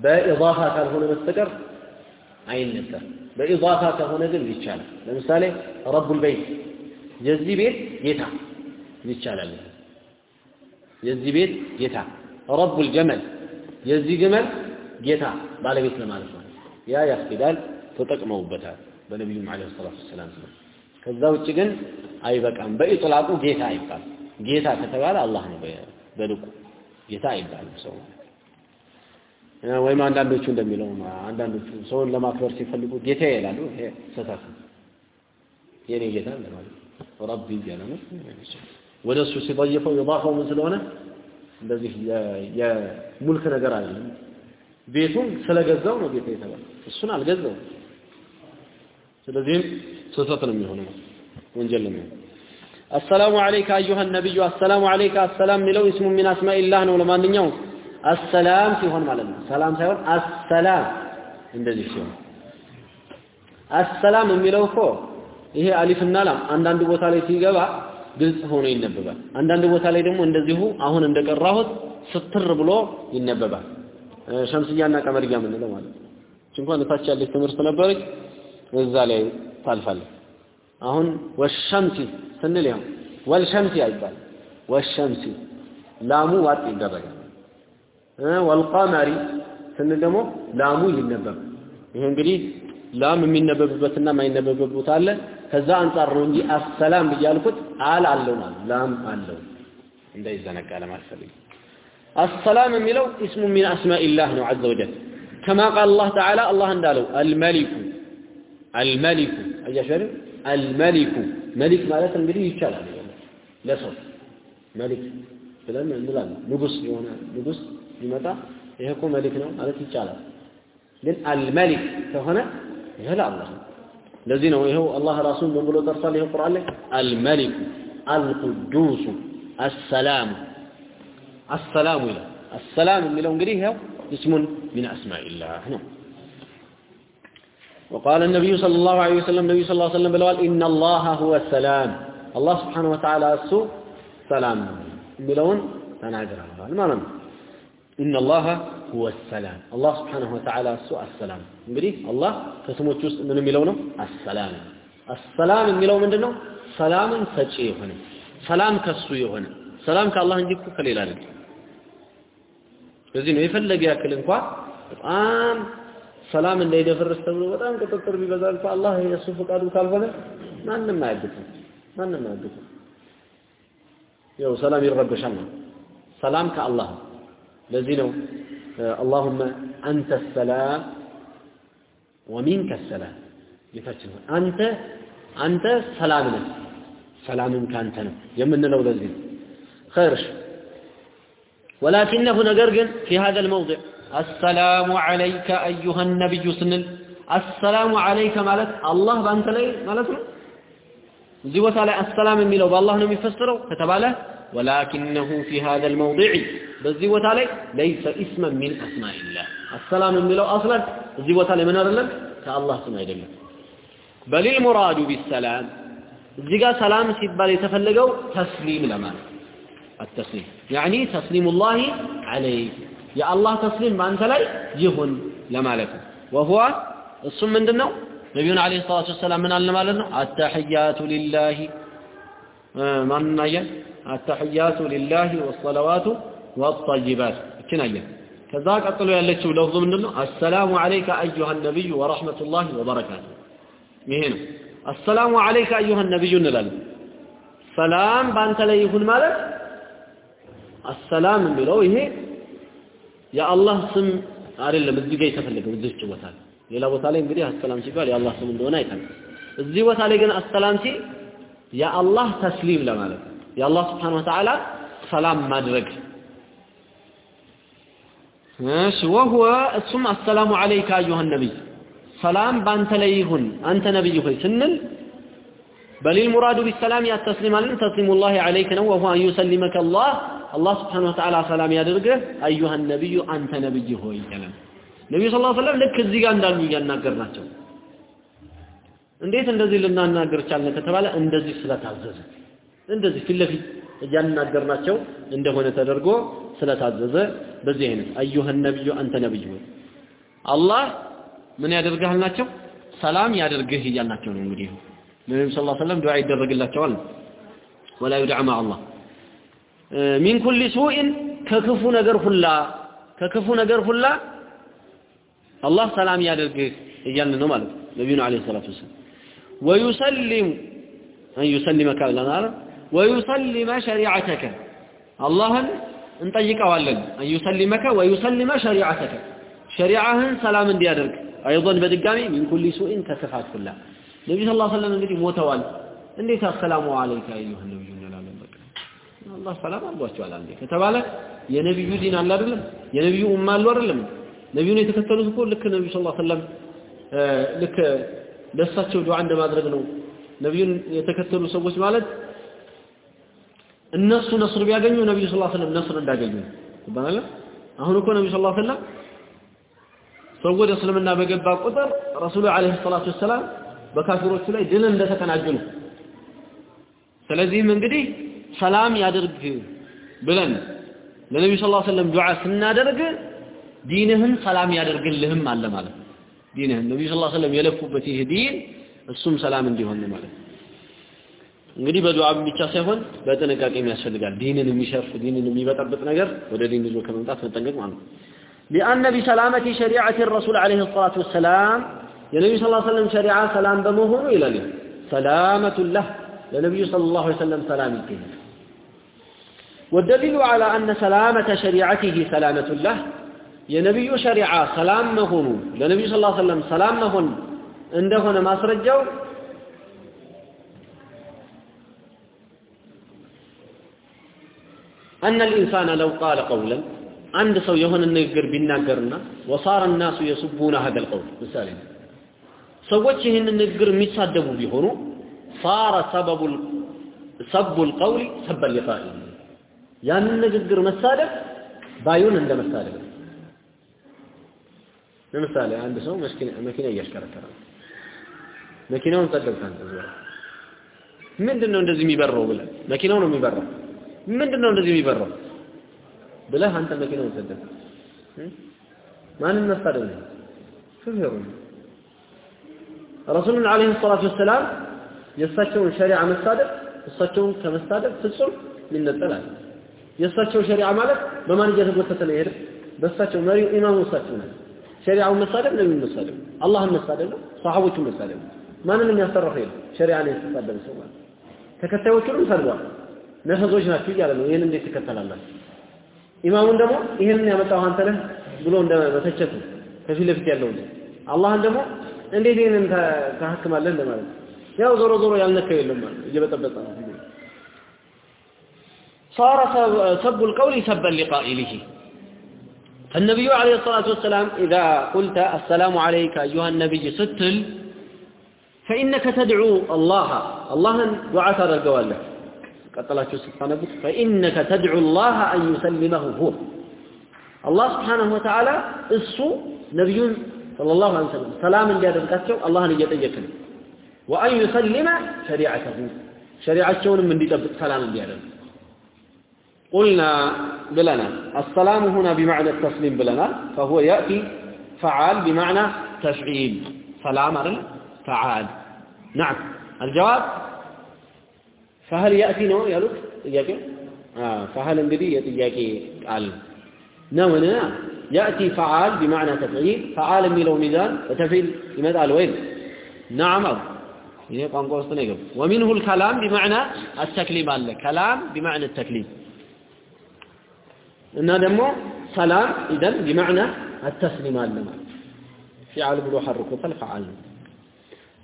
በኢዳፋ ካልሆነ በስተቀር አይነገር በኢዳፋ ከሆነ ግን ይቻላል። ለምሳሌ ረቡል በይት የዚህ ቤት ጌታ ይቻላል። የዚህ ቤት ጌታ ረቡል ጀመል የዚህ ግመል ጌታ ባለቤት ለማለት ነው። ያ ያስኬዳል፣ ተጠቅመውበታል በነቢዩም ዓለይሂ ሰላቱ ወሰላም ስለ ከዛ ውጭ ግን አይበቃም። በኢጥላቁ ጌታ አይባል። ጌታ ከተባለ አላህ ነው በልቁ ጌታ አይባልም ሰው ወይም አንዳንዶቹ እንደሚለው አንዳንዶቹ ሰውን ለማክበር ሲፈልጉ ጌታ ይላሉ። ይሄ ስህተት የኔ ጌታ እንደማለት ረቢ እያለ ነው። ወደ እሱ ሲጠይፈው የባፈው ምን ስለሆነ? እንደዚህ የሙልክ ነገር አይደለም። ቤቱን ስለገዛው ነው ጌታ የተባለ እሱን አልገዛው ስለዚህም ስህተት ነው የሚሆነው። ወንጀል ነው السلام عليك أيها النبي السلام عليك السلام نلو اسم من أسماء الله ነው። ለማንኛውም አሰላም ሲሆን ማለት ነው። ሰላም ሳይሆን አሰላም እንደዚህ ሲሆን። السلام የሚለው እኮ ይሄ አሊፍና ላም አንዳንድ ቦታ ላይ ሲገባ ግልጽ ሆኖ ይነበባል። አንዳንድ ቦታ ላይ ደግሞ እንደዚሁ አሁን እንደቀራሁት ስትር ብሎ ይነበባል። ሸምስያና ቀመርያ የምንለው ማለት ነው። እንኳን እታች ያለች ትምህርት ነበረች፣ እዛ ላይ ታልፋለች። አሁን ወሸምሲ ስንል ያው ወልሸምሲ አይባል ወሸምሲ ላሙ ዋጥ ይደረጋል። ወልቀመሪ ስንል ደግሞ ላሙ ይነበብ። ይሄ እንግዲህ ላም የሚነበብበትና የማይነበብበት ቦታ አለ። ከዛ አንጻር ነው እንጂ አሰላም ብያልኩት አል አለው ማለት ላም አለው እንዳይዘነጋ ለማለት ፈልጌ السلام የሚለው اسم من اسماء الله ነው عز وجل كما قال الله تعالى الله እንዳለው الملك الملك አያሸር الملك ملك ማለት እንግዲህ ይቻላል ለሰው መሊክ ብለን እንላለን ንጉስ የሆነ ንጉስ ቢመጣ ይሄ እኮ መሊክ ነው ማለት ይቻላል ግን አልመሊክ ከሆነ ይሄ ለአላህ ነው ለዚህ ነው ይኸው አላህ ራሱን ምን ብሎ ጠርቷል ይሄ ቁርአን ላይ አልመሊኩ አልቁዱሱ አሰላሙ አሰላሙ ይላል አሰላም የሚለው እንግዲህ ይኸው እስሙን ሚን አስማኢላህ ነው وقال النبي صلى الله عليه وسلم النبي صلى الله عليه وسلم بلوال إن الله هو السلام الله سبحانه وتعالى السوء سلام ملون تناجر المعنى إن الله ሁወ ሰላም አላህ ስብሓንሁ ወተዓላ እሱ አሰላም። እንግዲህ አላህ ከስሞች ውስጥ ምን የሚለው ነው? አሰላም። አሰላም የሚለው ምንድን ነው ሰላምን ሰጪ የሆነ ሰላም ከሱ የሆነ። ሰላም ከአላህ እንጂ እኮ ከሌላ አይደለም። ስለዚህ ነው የፈለገ ያክል እንኳ በጣም ሰላም እንዳይደፈርስ ተብሎ በጣም ቁጥጥር ቢበዛ እንኳ አላህ የእሱ ፈቃዱ ካልሆነ ማንም አያግትም ማንም አያግትም። ያው ሰላም ይረበሻል ሰላም ከአላህ ለዚህ ነው اللهم أنت السلام ومنك السلام ጌታችን ሆይ አንተ አንተ ሰላም ነህ ሰላምም ካንተ ነው የምንለው ለዚህ ነው خيرش ولكنه ነገር ግን في هذا الموضع السلام عليك أيها النبي سنل السلام عليك ማለት አላህ በአንተ ላይ ማለት ነው እዚህ ቦታ ላይ አሰላም የሚለው በአላህ ነው የሚፈሰረው ከተባለ ولكنه في هذا الموضع በዚህ ቦታ ላይ ليس اسما من اسماء الله السلام የሚለው اصلا እዚህ ቦታ ላይ ምን አይደለም ከአላህ ስም አይደለም بل المراد بالسلام እዚህ ጋር ሰላም ሲባል የተፈለገው ተስሊም ለማለት التسليم يعني تسليم الله عليك يا الله تسليم በአንተ ላይ ይሁን ለማለት ነው وهو እሱም ምንድነው ነቢዩን አለይሂ ሰላቱ ወሰላም ምን አለ ማለት ነው አተህያቱ ሊላሂ ማንን አየን አተህያቱ ሊላሂ ወሰለዋቱ ወጠይባት እችን አየን ከዛ ቀጥሎ ያለችው ለፍዙ ምንድነው? አሰላሙ አለይከ አዩሃ ነቢዩ ወረሕመቱላሂ ወበረካቱ። ይሄ ነው። አሰላሙ አለይከ አዩሃ ነቢዩ እንላለን። ሰላም በአንተ ላይ ይሁን ማለት አሰላም የሚለው ይሄ የአላህ ስም አይደለም። እዚህ ጋር የተፈለገው እዚህች ቦታ ሌላ ቦታ ላይ እንግዲህ አሰላም ሲባል የአላህ ስም እንደሆነ አይተናል እዚህ ቦታ ላይ ግን አሰላም ሲል የአላህ ተስሊም ለማለት ነው የአላህ ስብሓን ወተዓላ ሰላም ማድረግ እሺ ወሁወ እሱም አሰላሙ አለይከ አዩሃ ነቢይ ሰላም በአንተ ላይ ይሁን አንተ ነቢይ ሆይ ስንል بل المراد بالسلام يا التسليم على تسليم الله عليك نو وهو أن يسلمك الله الله سبحانه وتعالى سلام يا درجة أيها النبي أنت نبي هو كلام ነቢዩ ስ ሰለም ልክ እዚህ ጋር እንዳሉ እያናገር ናቸው እንዴት እንደዚህ ልናናገር ቻልን ከተባለ እንደዚህ ስለታዘዘ። እንደዚህ ፊት ለፊት እያናገርናቸው እንደሆነ ተደርጎ ስለታዘዘ በዚህ አይነት አዩሀ ነቢዩ አንተ ሆይ አላህ ምን ያደርግሃል? ናቸው። ሰላም ያደርግህ እያልናቸው ነው እንግዲህ ለነቢ ስ ሰለም ዱዓ ይደረግላቸዋል። ወላ ዩድዓ ማ አላህ። ሚን ኩል ሱኢን ከክፉ ነገር ሁላ ከክፉ ነገር ሁላ አላህ ሰላም ያደርግህ እያልን ነው ማለት ነው። ነቢዩን ዓለይሂ ሰላቱ ወሰላም ወዩሰሊሙ አን ዩሰሊመከ ብለናል ወዩሰሊመ ሸሪዓተከ አላህን እንጠይቀዋለን። يسلمك ويسلم شريعتك ሸሪዓህን ሰላም እንዲያደርግ። አይضን በድጋሚ من كل سوء ከክፋት ሁላ። ነቢ ስ ሰለም እንግዲህ ሞተዋል። እንዴት السلام عليك أيها النبي እንላለን? በቃ አላህ ሰላም አድርጓቸዋል አንዴ ከተባለ የነቢዩ ዲን አለ አይደለም? የነቢዩ ኡማ አሉ አይደለም? ነቢዩን የተከተሉት እኮ ልክ ነቢዩ ስ ሰለም ልክ ለእሳቸው ዱዓ እንደማድረግ ነው። ነቢዩን የተከተሉ ሰዎች ማለት እነሱ ነስር ቢያገኙ ነቢዩ ስ ሰለም ነስር እንዳገኙ ይባላል። አሁን እኮ ነቢዩ ስ ሰለም ሰው ወደ እስልምና በገባ ቁጥር ረሱሉ ዓለይሂ ሰላቱ ወሰላም በካፊሮቹ ላይ ድልን እንደተቀናጁ ነው። ስለዚህም እንግዲህ ሰላም ያድርግ ብለን ለነቢዩ ስ ሰለም ዱዓ ስናደርግ ዲንህን ሰላም ያደርግልህም አለ ማለት ነው ዲንህን ነቢዩ ስ ሰለም የለፉበት ይህ ዲን እሱም ሰላም እንዲሆን ነው ማለት ነው እንግዲህ በዱዓ ብቻ ሳይሆን በጥንቃቄም ያስፈልጋል ዲንን የሚሸርፍ ዲንን የሚበጠብጥ ነገር ወደ ዲን ይዞ ከመምጣት መጠንቀቅ ማለት ነው لأن بسلامة شريعة الرسول عليه الصلاة والسلام የነቢዩ ስ ሰለም ሸሪዓ ሰላም በመሆኑ ይላል ሰላመቱ ላህ ለነቢዩ صلى الله عليه وسلم ሰላም ይገኛል والدليل على أن سلامة شريعته سلامة له የነቢዩ ሸሪዓ ሰላም መሆኑ ለነቢዩ ስ ሰለም ሰላም መሆን እንደሆነ ማስረጃው أن الإنسان لو قال قولا عند سو يهون النجر بالنجرنا وصار الناس يسبون هذا القول مثال ሰዎች ይህን ንግግር የሚሳደቡ ቢሆኑ ሳረ ሰበቡ ሰቡ القول ሰበ لقائل ያንን ንግግር መሳደብ ባዩን እንደ መሳደብ ለምሳሌ አንድ ሰው መኪና እያሽከረከረ ነው። መኪናውን ሰደብክ አንተ ነው እንደዚህ የሚበረው ብለህ? መኪናው ነው የሚበረው። ምንድን ነው እንደዚህ የሚበረው? ብለህ አንተ መኪናውን ሰደብክ። ማንን መሳደብ ነው። ሹፌሩ ረሱሉን ዓለይሂ ሰላቱ ወሰላም የእሳቸውን ሸሪዓ መሳደብ እሳቸውን ከመሳደብ ፍጹም አለ። የእሳቸው ሸሪዓ ማለት በማን እየተጎተተ ነው የሄደ በእሳቸው መሪው ኢማሙ እሳቸው ናቸው ሸሪዓውን መሳደብ ነቢዩን መሳደብ አላህን መሳደብ ነው ሰሃቦቹን መሳደብ ነው ማንንም የሚያስተረፈ የለም ሸሪዓን የተሳደበ ሰው ማለት ተከታዮቹንም ሰድቧል ነፈዞች ናችሁ እያለ ነው ይህን እንዴት ትከተላላችሁ ኢማሙን ደግሞ ይህንን ያመጣው አንተ ነህ ብሎ እንደ መተቸቱ ከፊት ለፊት ያለው አላህን ደግሞ እንዴት ይህንን ታህክማለህ እንደማለት ያው ዞሮ ዞሮ ያልነካው የለም ማለት እየበጠበጠ ነው صار سب القول سبا لقائله فالنبي عليه الصلاة والسلام إذا قلت السلام عليك أيها النبي ستل فإنك تدعو الله. الله دعاء ترى الجوال له قتلت ستنبت فإنك تدعو الله أن يسلمه هو. الله سبحانه وتعالى السوء نبي صلى الله عليه وسلم. سلام جادبكاتشو الله يتيكن وأن يسلم شريعته. شريعته من دي سلام جادب قلنا بلنا السلام هنا بمعنى التسليم بلنا فهو يأتي فعال بمعنى تفعيل. سلام فعال. نعم. الجواب؟ فهل يأتي نو يا لك إياك. آه فهل يأتي تجاكي قال. نو نعم يأتي فعال بمعنى تفعيل. فعال ميلو ميزان. وتفعيل لماذا؟ قال وين؟ نعم. إيه، ومنه الكلام بمعنى التكليم. قال كلام بمعنى التكليم. እና ደግሞ ሰላም ኢደን بمعنى التسليم አለ ማለት فعل ብሎ ሐርኮታል فعل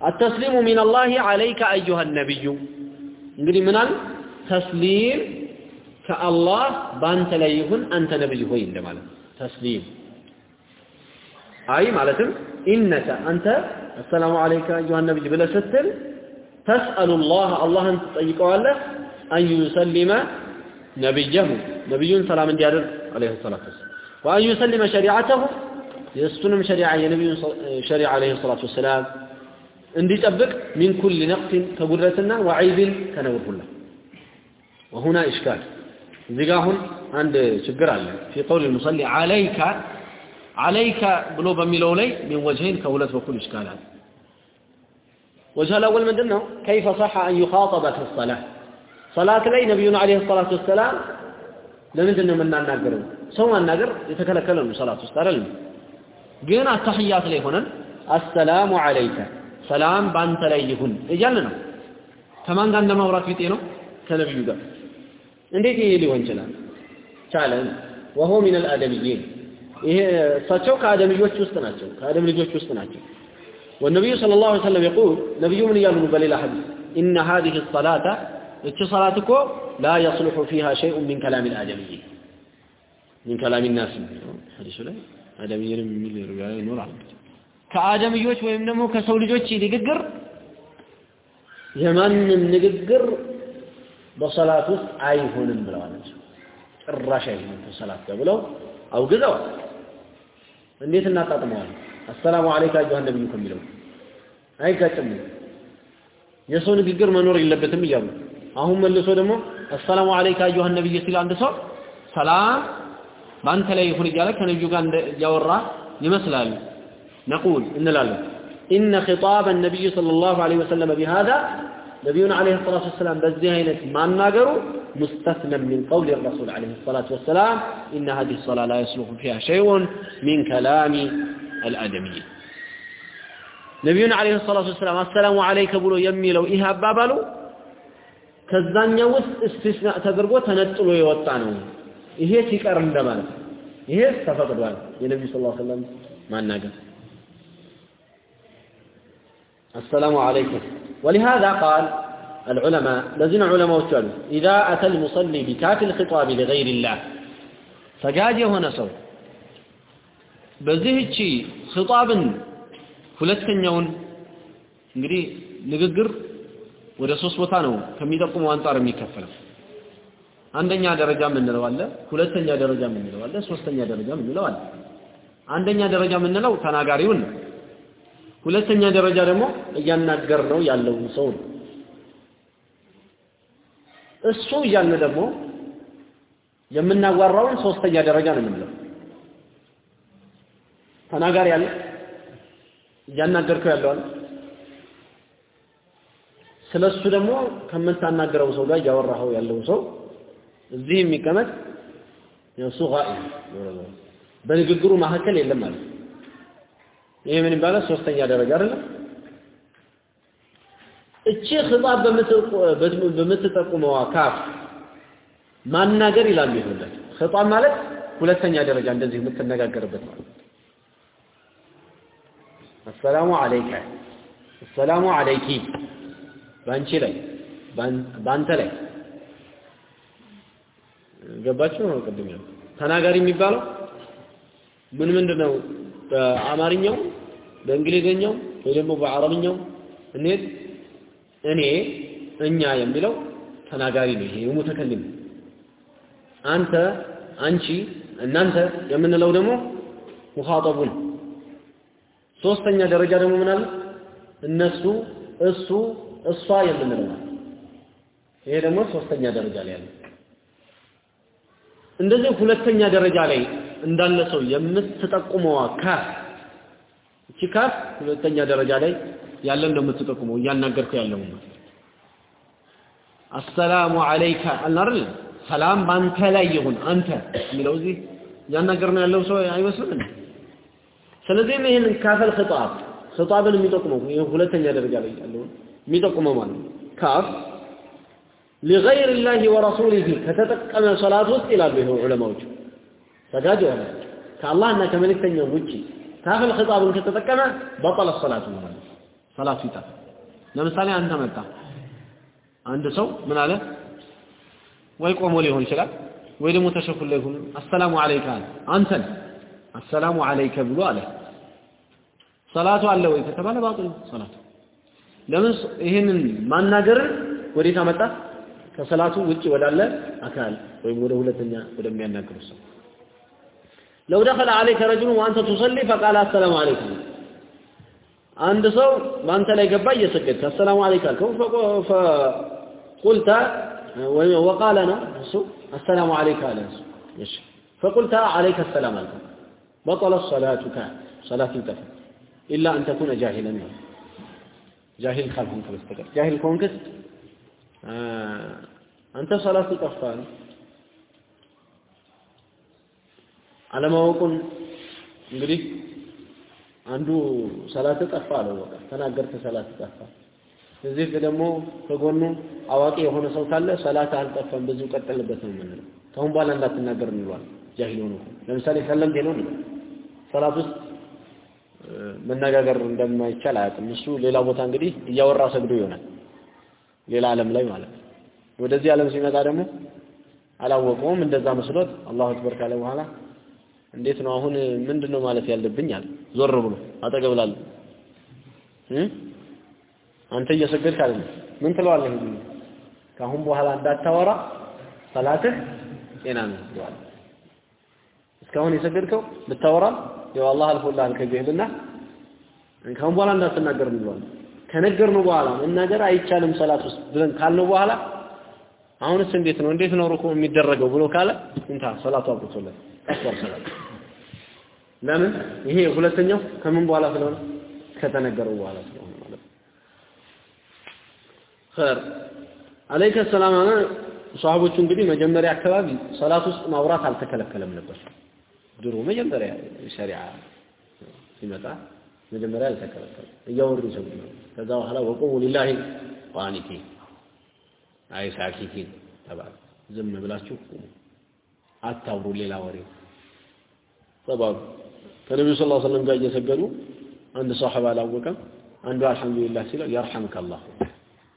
التسليم من الله عليك ايها النبي እንግዲህ ምናል ተስሊም ከአላህ ባንተ ላይ ይሁን አንተ ነብይ ሆይ እንደማለት ተስሊም አይ ማለትም ኢነከ አንተ አሰላሙ አለይከ አዩሃ ነብይ ብለህ ስትል ተስአሉ ላህ አላህን ትጠይቀዋለህ አን ዩሰሊመ ነቢየሁ ነቢዩን ሰላም እንዲያደርግ አለይሂ ሰላቱ ወሰላም ወአን ዩሰሊመ ሸሪዓተሁ የእሱንም ሸሪዓ የነቢዩን ሸሪዓ አለይሂ ሰላቱ ወሰላም እንዲጠብቅ ሚን ኩል ነቅሲን ከጉድለትና ወዐይብን ከነውር ሁላ ወሁና ኢሽካል እዚህ ጋር አሁን አንድ ችግር አለ ፊ ቀውል ሙሰሊ አለይከ አለይከ ብሎ በሚለው ላይ ሚን ወጅህን ከሁለት በኩል ይሽካላል وجه الأول من دنه كيف صح أن يخاطب في الصلاة ሰላት ላይ ነቢዩን አለይሂ ሰላቱ ወሰላም ለምንድን ነው የምናናገረው? ሰው ማናገር የተከለከለ ነው ሰላት ውስጥ አይደለም። ግን አተህያት ላይ ሆነን አሰላሙ አለይከ ሰላም ባንተ ላይ ይሁን እያልን ነው። ከማን ጋር እንደማውራት ቢጤ ነው? ከነብዩ ጋር። እንዴት ይሄ ሊሆን ይችላል? ቻለ ወሆ ሚን አልአደምይን ይሄ እሳቸው ከአደምዮች ውስጥ ናቸው፣ ከአደም ልጆች ውስጥ ናቸው። ወነቢዩ ሰለላሁ ዐለይሂ ወሰለም የቁል ነቢዩ ምን እያሉ በሌላ ሐዲስ ኢነ ሀዚህ ሰላተ እቺ ሰላት እኮ ላ የስልሑ ፊሃ ሸይኡን ሚን ከላሚ አደምይ ሚን ከላሚ ናስ ሀዲሱ ላይ አደምይንም የሚል ሩያ ይኖራል። ከአደምዮች ወይም ደግሞ ከሰው ልጆች ንግግር የማንም ንግግር በሰላት ውስጥ አይሆንም ብለዋል። ጭራሽ አይሆንም ከሰላት ጋር አውግዘዋል። እንዴት እናጣጥመዋለን? አሰላሙ አለይካ አዩሃ ነብዩ ከሚለው አይጋጭም። የሰው ንግግር መኖር የለበትም እያሉ አሁን መልሶ ደግሞ አሰላሙ አለይካ አዩሃ ነብይ ሲል አንድ ሰው ሰላም በአንተ ላይ ይሁን እያለ ከነቢዩ ጋር እያወራ ይመስላል። ነቁል እንላለን። ኢነ ኺጣብ ነቢይ ሰለላሁ ዐለይሂ ወሰለም ቢሃዛ ነቢዩን ዐለይሂ ሰላቱ ወሰላም በዚህ አይነት ማናገሩ ሙስተስነን ሚን ቀውል ረሱል ዐለይሂ ሰላቱ ወሰላም ኢነ ሀዲህ ሰላ ላ የስሉሑ ፊሃ ሸይኡን ሚን ከላሚ አልአደሚይ ነቢዩን ዐለይሂ ሰላቱ ወሰላም አሰላሙ ዐለይከ ብሎ የሚለው ይህ አባባሉ ከዛኛው ውስጥ እስቲስና ተደርጎ ተነጥሎ የወጣ ነው ይሄ ሲቀር እንደማለት ይሄ ተፈቅዷል የነብዩ ሰለላሁ ዐለይሂ ወሰለም ማናገር السلام عليكم ولهذا قال العلماء الذين علماء قالوا إذا أتى المصلي بكاف الخطاب لغير الله فقاد هنا سو በዚህቺ ኺጣብን ሁለተኛውን እንግዲህ ንግግር ወደ ሶስት ቦታ ነው ከሚጠቁመው አንጻር የሚከፈለው አንደኛ ደረጃ የምንለው አለ፣ ሁለተኛ ደረጃ የምንለው አለ፣ ሶስተኛ ደረጃ የምንለው አለ። አንደኛ ደረጃ የምንለው ተናጋሪውን ነው። ሁለተኛ ደረጃ ደግሞ እያናገር ነው ያለውን ሰው ነው። እሱ እያልን ደግሞ የምናዋራውን ሶስተኛ ደረጃ ነው የምንለው። ተናጋሪ አለ፣ እያናገርከው ያለው አለ። ስለሱ ደግሞ ከምታናገረው ሰው ጋር እያወራኸው ያለው ሰው እዚህ የሚቀመጥ የሱ በንግግሩ መካከል የለም ማለት ይሄ ምን ይባላል? ሶስተኛ ደረጃ አይደለም። እቺ ኺጣብ በምትጠቁመዋ ካፍ ማናገር ይላሉ ይሁንላችሁ። ኺጣብ ማለት ሁለተኛ ደረጃ እንደዚህ የምትነጋገርበት ማለት አሰላሙ አለይከ አሰላሙ አለይኪ ባንቺ ላይ ባንተ ላይ። ገባችሁ ነው ቅድም ተናጋሪ የሚባለው ምን ምንድን ነው በአማርኛው በእንግሊዘኛው ወይ ደግሞ በአረብኛው እንዴት እኔ እኛ የሚለው ተናጋሪ ነው ይሄ የሙተከሊም። አንተ አንቺ እናንተ የምንለው ደግሞ ሙኻጠቡ ነው ሶስተኛ ደረጃ ደግሞ ምን አለ? እነሱ እሱ እሷ የምንለው ይሄ ደግሞ ሶስተኛ ደረጃ ላይ ያለ እንደዚህ ሁለተኛ ደረጃ ላይ እንዳለ ሰው የምትጠቁመዋ ካፍ እቺ ካፍ ሁለተኛ ደረጃ ላይ ያለ እንደምትጠቁመው እያናገርከው ያለው አሰላሙ አለይከ አልናርል ሰላም ባንተ ላይ ይሁን አንተ የሚለው እዚህ እያናገር ነው ያለው ሰው አይመስልም። ስለዚህም ይህን ካፈል ኺጣብ ኺጣብን የሚጠቁመው ይህ ሁለተኛ ደረጃ ላይ ያለው የሚጠቁመው ማለት ነው ካፍ لغير الله ورسوله ከተጠቀመ ሶላት ውስጥ ይላሉ ይሄው ዑለማዎች ሰጋጅ ሆነ ከአላህና ከመልእክተኛው ውጪ ካፍል ኺጣብን ከተጠቀመ በጠለ ሶላቱ ማለት ሶላቱ ይጠፋል ለምሳሌ አንተ መጣ አንድ ሰው ምን አለ ወይ ቆሞ ሊሆን ይችላል ወይ ደግሞ ተሸኩል ላይ ሆኖ አሰላሙ አለይከ አለ አንተን አሰላሙ አለይከ ብሎ አለ ሰላቱ አለ ወይ ከተባለ ባጥል ሰላቱ ለምን ይህንን ማናገርን ወዴት አመጣ? ከሰላቱ ውጭ ወዳለ አካል ወይም ወደ ሁለተኛ ወደሚያናግሩ ሰው። ለው ደኸለ አለይከ ረጅሉን ወአንተ ቱሰሊ ፈቃለ አሰላሙ አለይኩም አንድ ሰው በአንተ ላይ ገባ እየሰገድክ አሰላሙ አለይክ አልከው። ፈቁልተ ወቃለ ነው እሱ። አሰላሙ አለይክ አለ እሱ። ፈቁልተ አለይከ አሰላም አልከው። በጠለ ሰላቱከ። ሰላት ይጠፋ ኢላ አን ጃሂለን ይሆን ጃሂል ካልሆንክ በስተቀር። ጃሂል ከሆንክስ አንተ ሰላቱ ጠፋል አለማወቁን እንግዲህ አንዱ ሰላት ጠፋ አለው በቃ ተናገርክ ሰላት ጠፋ። እዚህ ደግሞ ከጎኑ አዋቂ የሆነ ሰው ካለ ሰላት አልጠፋም በዚሁ ቀጥልበት ነው የምንለው። ከአሁን በኋላ እንዳትናገር እንለዋል ጃሂል ሆኖ ለምሳሌ ሰለምቴ ነው ሰላት ውስጥ መነጋገር እንደማይቻል አያውቅም። እሱ ሌላ ቦታ እንግዲህ እያወራ ሰግዶ ይሆናል። ሌላ ዓለም ላይ ማለት ነው። ወደዚህ ዓለም ሲመጣ ደግሞ አላወቀውም። እንደዛ መስሎት አላሁ አክበር ካለ በኋላ እንዴት ነው አሁን ምንድን ነው ማለት ያለብኝ አለ። ዞር ብሎ አጠገብ ላለ አንተ እየሰገድክ አይደለም። ምን ትለዋለህ? ከአሁን በኋላ እንዳታወራ ሰላትህ ጤና ነው ትለዋለህ እስካሁን የሰገድከው ብታወራ ያው አላህ አልፎልሃል ከጅህልና ከአሁን በኋላ እንዳትናገር እንለዋለን ከነገርነው በኋላ መናገር አይቻልም ሰላት ውስጥ ብለን ካልነው በኋላ አሁንስ እንዴት ነው? እንዴት ነው ሩኩ የሚደረገው ብሎ ካለ እንታ ሰላቱ አብቅቶለት ቀጥቷል ሰላት። ለምን? ይሄ ሁለተኛው ከምን በኋላ ስለሆነ? ከተነገረው በኋላ ስለሆነ ማለት ነው። عليك السلام። አለ እንግዲህ መጀመሪያ አካባቢ ሰላት ውስጥ ማውራት አልተከለከለም ነበር ድሮ መጀመሪያ ሸሪዓ ሲመጣ መጀመሪያ አልተከለከለም። እያወሩ ይሰግዱ ነው። ከዛ በኋላ وقوموا لله قانتين أي ساكتين ተባለ። ዝም ብላችሁ ቁሙ አታውሩ ሌላ ወሬ። ተባሉ። ከነቢዩ ስ ሰለም ጋር እየሰገዱ አንድ ሰሓባ አላወቀም። አንዱ አልሐምዱሊላህ ሲለው የርሐምከ አላህ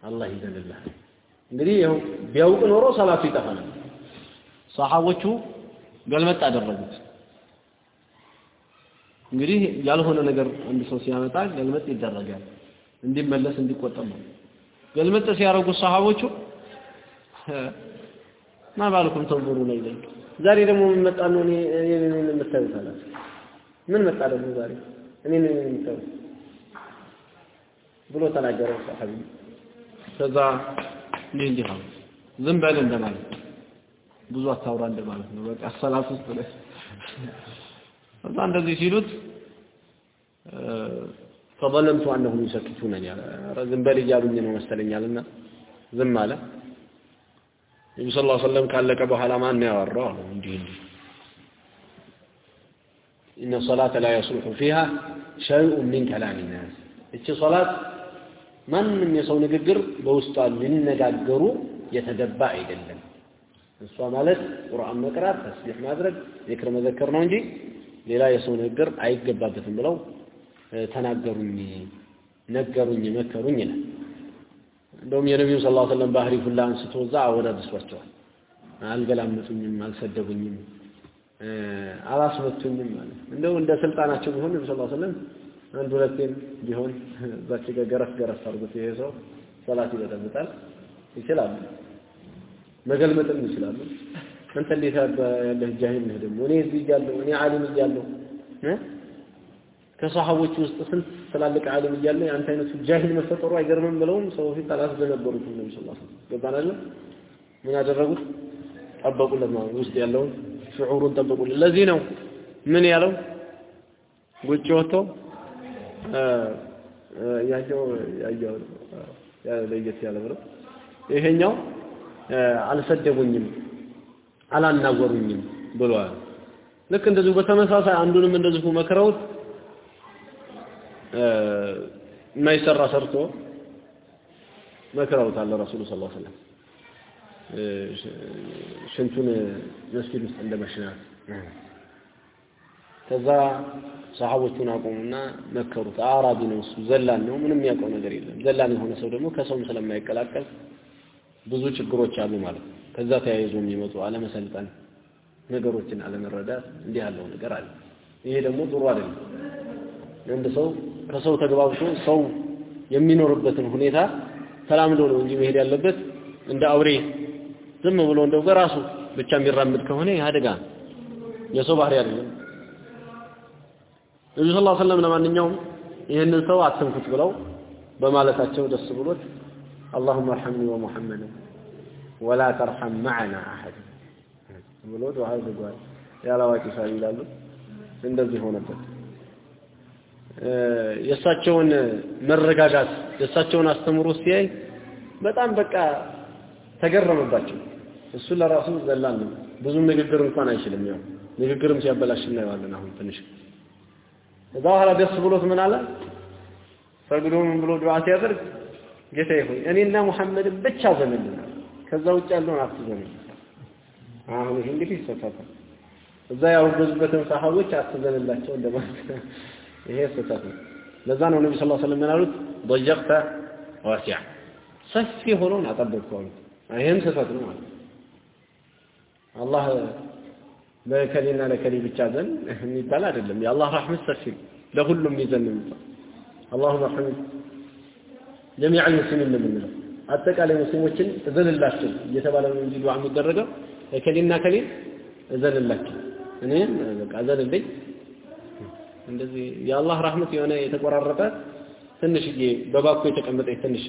አላህ ይዘንልህ። እንግዲህ ይኸው ቢያውቅ ኖሮ ሰላቱ ይጠፋ ነበር። ሰሓቦቹ ገልመጥ አደረጉት እንግዲህ ያልሆነ ነገር አንድ ሰው ሲያመጣ ገልመጥ ይደረጋል። እንዲመለስ እንዲቆጠብ ነው። ገልመጥ ሲያደርጉት ሰሃቦቹ ማ ባልኩም ተንظሩ ነው ይለኝ ዛሬ ደግሞ ምን መጣ ነው? እኔ እኔ የምታዩት አላቸው ምን መጣ ደግሞ ዛሬ? እኔ ነኝ የምታዩት? ብሎ ተናገረ ሰሃቢ። ከዛ እንዲህ እንዲህ ዝም በል እንደማለት ብዙ አታውራ እንደማለት ነው። በቃ ሰላት ውስጥ ላይ ከዛ እንደዚህ ሲሉት ፈበለምቱ አነሁም ይሰክቱነን ያለ ዝም በል እያሉኝ ነው መሰለኛልና ዝም አለ። ነቢዩ ስ ላ ሰለም ካለቀ በኋላ ማን ነው ያወራው አሉ። እንዲህ እንዲህ ኢነ ሰላተ ላ የስሉሑ ፊሃ ሸይኡን ሚን ከላሚ ናስ እቺ ሶላት ማንም የሰው ንግግር በውስጧ ሊነጋገሩ የተገባ አይደለም። እሷ ማለት ቁርአን መቅራት፣ ተስቢሕ ማድረግ፣ ዚክር መዘከር ነው እንጂ ሌላ የሰው ንግግር አይገባበትም ብለው ተናገሩኝ ነገሩኝ መከሩኝ ይላል። እንደውም የነቢዩ ስ ሰለም ባህሪ ሁላ አንስቶ እዛ አወዳድሷቸዋል አልገላመጡኝም አልሰደቡኝም አላስመቱኝም ማለት እንደው እንደ ስልጣናቸው ቢሆን ነቢ ስ ሰለም አንድ ሁለቴም ቢሆን እዛች ጋር ገረፍ ገረፍ አድርጎት ይሄ ሰው ሰላት ይበጠብጣል። ይችላሉ መገልመጥም ይችላሉ አንተ እንዴት ያለህ ጃሂል ነህ ደግሞ? እኔ እዚህ እያለሁ እኔ ዓሊም እያለሁ ከሰሃቦች ውስጥ ስንት ትላልቅ ዓሊም እያለ የአንተ አይነቱ ጃሂል መፈጠሩ አይገርምም ብለውም ሰው ፊት አላስደነበሩትም ነቢ ስ ገባን አለ ምን ያደረጉት ጠበቁለት ውስጥ ያለውን ሽዑሩን ጠበቁለት። ለዚህ ነው ምን ያለው? ውጭ ወጥቶ ያየው ያየው ለየት ያለ ብለው ይሄኛው አልሰደቡኝም አላናገሩኝም ብሏል ልክ እንደዚሁ በተመሳሳይ አንዱንም እንደዚሁ መክረውት የማይሰራ ሰርቶ መክረውታል ረሱሉ ስ ሰለም ሽንቱን መስጊድ ውስጥ እንደ መሽናት ከዛ ሰሃቦቹን አቆሙና መከሩት። አራቢ ነው እሱ ዘላን ነው ምንም የሚያውቀው ነገር የለም። ዘላን የሆነ ሰው ደግሞ ከሰውም ስለማይቀላቀል ብዙ ችግሮች አሉ ማለት ነው ከዛ ተያይዞ የሚመጡ አለመሰልጠን፣ ነገሮችን አለመረዳት እንዲህ ያለው ነገር አለ። ይሄ ደግሞ ጥሩ አይደለም። አንድ ሰው ከሰው ተግባብቶ ሰው የሚኖርበትን ሁኔታ ተላምዶ ነው እንጂ መሄድ ያለበት እንደ አውሬ ዝም ብሎ እንደው በራሱ ብቻ የሚራምድ ከሆነ ይህ አደጋ የሰው ባህሪ አይደለም። ነብዩ ሰለላሁ ዐለይሂ ወሰለም ለማንኛውም ይህንን ሰው አትንኩት ብለው በማለታቸው ደስ ብሎት አላሁመ አርሐምኒ ወሙሐመድን ወላ ተርሐም መዐና አሐድ ብሎ ዱዓ አድርጓል። ያላዋቂ ሰው ይላሉ። እንደዚህ ሆነበት። የእሳቸውን መረጋጋት የእሳቸውን አስተምሮ ሲያይ በጣም በቃ ተገረመባቸው። እሱ ለራሱ ዘላን ነው። ብዙም ንግግር እንኳን አይችልም። ያው ንግግርም ሲያበላሽ እናየዋለን። አሁን ትንሽ እዛ በኋላ ደስ ብሎት ምን አለ? ሰግዶ ብሎ ዱዓ ሲያደርግ ጌታዬ ሆይ እኔና ሙሐመድን ብቻ ዘንልናል ከዛ ውጭ ያለውን አትዘን። አሁን ይሄ እንግዲህ ስህተት እዛ ያወገዙበትን ሰሃቦች አትዘንላቸው እንደማለት ይሄ ስህተት ነው። ለዛ ነው ነቢ ስላ ስለም ያሉት ضيقت واسع ሰፊ ሆኖን አጠበቅከው አሉት። ይህም ስህተት ነው ማለት አላህ ለከሌና ለከሌ ብቻ ዘን የሚባል አይደለም። የአላህ ረሕመት ሰፊ ለሁሉም ይዘን የሚባል አላሁመ ረሕመት ጀሚዕ ሙስሊም ነው አጠቃላይ ሙስሊሞችን እዘንላቸው እየተባለ ነው እንጂ ዱዓ የሚደረገው ከሌና ከሌ እዘንላቸው እኔም በቃ እዘንልኝ እንደዚህ የአላህ ረህመት የሆነ የተቆራረጠ ትንሽዬ በባኮ የተቀመጠች ትንሽ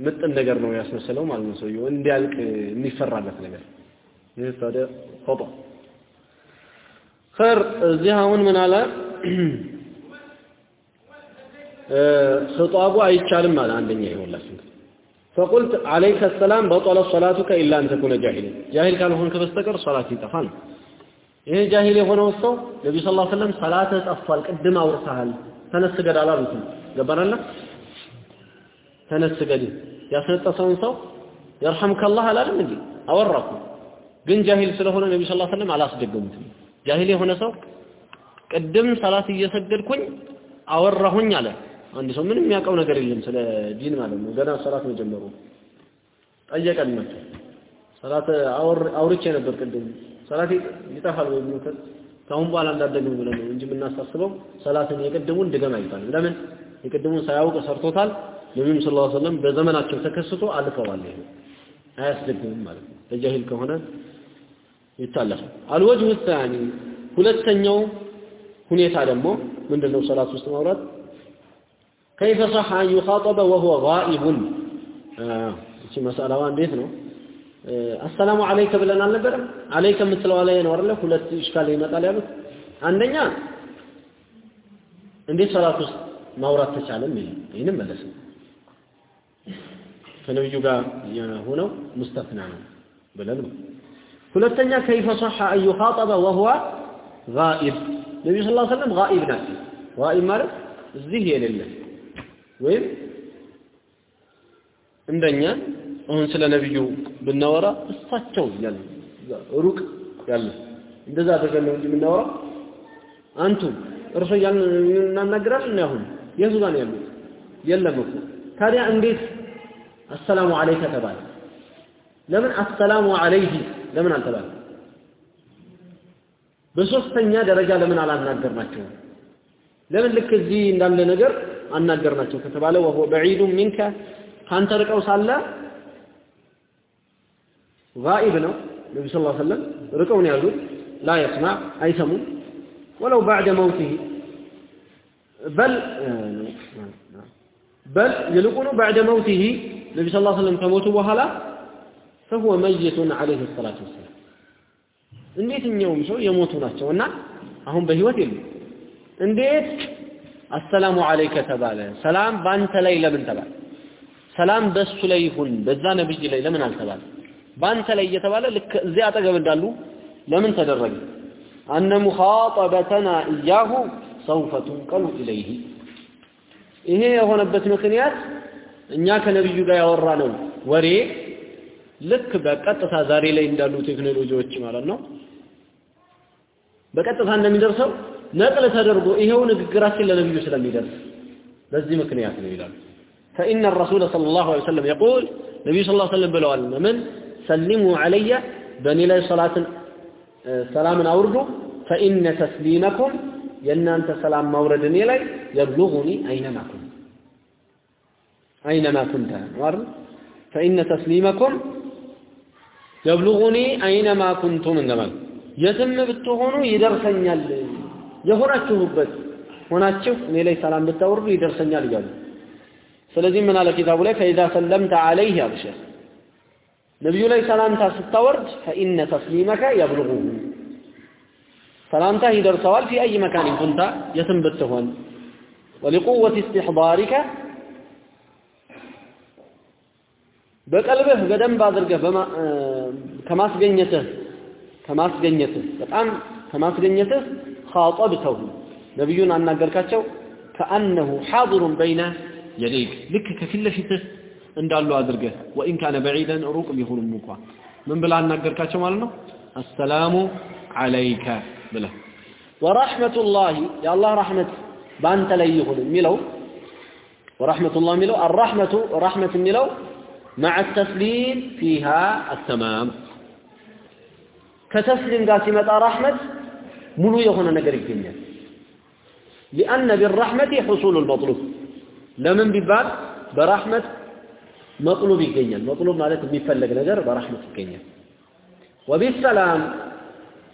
ምጥን ነገር ነው ያስመሰለው ማለት ነው ሰውየው እንዲያልቅ የሚፈራለት ነገር ይህ ታዲያ ኸጣ ኸር እዚህ አሁን ምን አለ خطابه አይቻልም አለ አንደኛ ይኸውላችሁ فقلت عليك السلام بطل صلاتك الا ان تكون جاهلا جاهل ካልሆንክ በስተቀር ሶላት ይጠፋል ይሄ ጃሂል የሆነው ሰው ነቢ ስ ላ ሰለም ሰላተ ጠፋል ቅድም አውርተሃል ተነስ ስገድ አላሉትም ገባናላ ተነስ ስገድ ያስነጠሰውን ሰው የርሐምከላህ አላለም እንጂ አወራኩ ግን ጃሂል ስለሆነ ነቢ ስ ሰለም አላስደገሙትም ጃሂል የሆነ ሰው ቅድም ሰላት እየሰገድኩኝ አወራሁኝ አለ አንድ ሰው ምንም የሚያውቀው ነገር የለም ስለ ዲን ማለት ነው ገና ሰላት መጀመሩ ጠየቀን መጥቶ ሰላት አውርቼ ነበር ቅድም ሰላት ይጠፋል ወይ ብሎ ካሁን በኋላ እንዳደግም ብለን ነው እንጂ የምናሳስበው ሰላትን የቀደሙን ድገም አይባልም። ለምን የቀደሙን ሳያውቅ ሰርቶታል። ነቢዩም ሰለላሁ ዐለይሂ ወሰለም በዘመናቸው ተከስቶ አልፈዋል። ይሄ አያስደግምም ማለት ነው። ለጃሂል ከሆነ ይታለፋል። አልወጅሁ ታኒ ሁለተኛው ሁኔታ ደግሞ ምንድነው? ሰላት ውስጥ ማውራት ከይፈ ሰሐ አን ዩኻጠበ ወሁወ ጋኢቡን እቺ መሰላዋ እንዴት ነው አሰላሙ አለይከ ብለን አልነበረም አለይከ የምትለዋ ላይ ነው አይደለ ሁለት ኢሽካል ይመጣል ያሉት. አንደኛ እንዴት ሰላት ውስጥ ማውራት ተቻለ የሚል ይህንም መለስ ነው። ከነብዩ ጋር የሆነው ሙስተፍና ነው ብለን ነው። ሁለተኛ ከይፈ ሰሐ አን ዩኻጠበ ወሁወ ጋኢብ። ነቢዩ ስ ሰለም ጋኢብ ናቸው። ጋኢብ ማለት እዚህ የሌለ ወይም እንደኛ አሁን ስለ ነብዩ ብናወራ እሳቸው ያለ ሩቅ ያለ እንደዛ አድርገን ነው እንጂ የምናወራው። አንቱ እርሶ እያልን እናናግራለን አሁን የቱ ጋር ነው ያሉት? የለም እኮ። ታዲያ እንዴት አሰላሙ አለይከ ተባለ? ለምን አሰላሙ አለይሂ ለምን አልተባለ? በሶስተኛ ደረጃ ለምን አላናገርናቸው ለምን ልክ እዚህ እንዳለ ነገር አናገርናቸው ከተባለ ወሆ በዒዱ ሚንከ ካንተ ርቀው ሳለ ጋኢብ ነው። ነቢ ስ ሰለም ርቀው ነው ላ የስማዕ አይሰሙም። ወለው ባዕደ መውቲህ በል በል ይልቁኑ ባዕደ መውቲህ ነቢ ስ ሰለም ከሞቱ በኋላ ፈሁወ መይቱን ዓለይህ ሰላቱ ወሰላም እንዴትኛውም ሰው የሞቱ ናቸው እና አሁን በህይወት የሉም። እንዴት አሰላሙ አለይከ ተባለ። ሰላም በአንተ ላይ ለምን ተባለ? ሰላም በሱ ላይ ይሁን በዛ ነብይ ላይ ለምን አልተባለ? በአንተ ላይ እየተባለ ልክ እዚያ አጠገብ እንዳሉ ለምን ተደረገ? አነ ሙኻጠበተና እያሁ ሰውፈ ቱንቀሉ ኢለይህ ይሄ የሆነበት ምክንያት እኛ ከነብዩ ጋር ያወራ ነው ወሬ ልክ በቀጥታ ዛሬ ላይ እንዳሉ ቴክኖሎጂዎች ማለት ነው። በቀጥታ እንደሚደርሰው ነቅል ተደርጎ ይሄው ንግግራችን ለነብዩ ስለሚደርስ በዚህ ምክንያት ነው ይላሉ فإن الرسول صلى الله عليه وسلم يقول النبي صلى الله عليه وسلم ብለዋል من سلموا علي በእኔ ላይ ሰላትን ሰላምን አውርዱ فإن تسليمكم የእናንተ ሰላም ማውረድ እኔ ላይ يبلغني أينما كنت أينما كنت አይደል فإن تسليمكم يبلغني أينما كنتم እንደማለት የትም ብትሆኑ ይደርሰኛል የሆናችሁበት ሆናችሁ እኔ ላይ ሰላም ብታወርዱ ይደርሰኛል እያሉ። ስለዚህ ምን አለ ኪታቡ ላይ? ፈኢዛ ሰለምተ አለይህ አልሸ ነቢዩ ላይ ሰላምታ ስታወርድ ፈኢነ ተስሊመከ የብልغሁ ሰላምታ ይደርሰዋል። ፊ አይ መካን ኩንታ የትም ብትሆን። ወሊቁወት እስትሕዳሪከ በቀልብህ በደንብ አድርገህ ከማስገኘትህ ከማስገኘትህ በጣም ከማስገኘትህ خاطبته نبينا أن نقركته كأنه حاضر بين يديك. لك كفلة في تس إن دالوا أدرقه. وإن كان بعيدا أروق بيخول الموقع من بلا أن نقركته مالنا السلام عليك بلا. ورحمة الله. يا الله رحمة. بانت لي يخول ملو ورحمة الله ملو الرحمة. ورحمة ملو مع التسليم فيها التمام. كتسليم قاسمة رحمة. منو يهون نقر الدنيا لأن بالرحمة حصول المطلوب لمن ببال برحمة مطلوب الدنيا مطلوب مالك بيفلق نقر برحمة الدنيا وبالسلام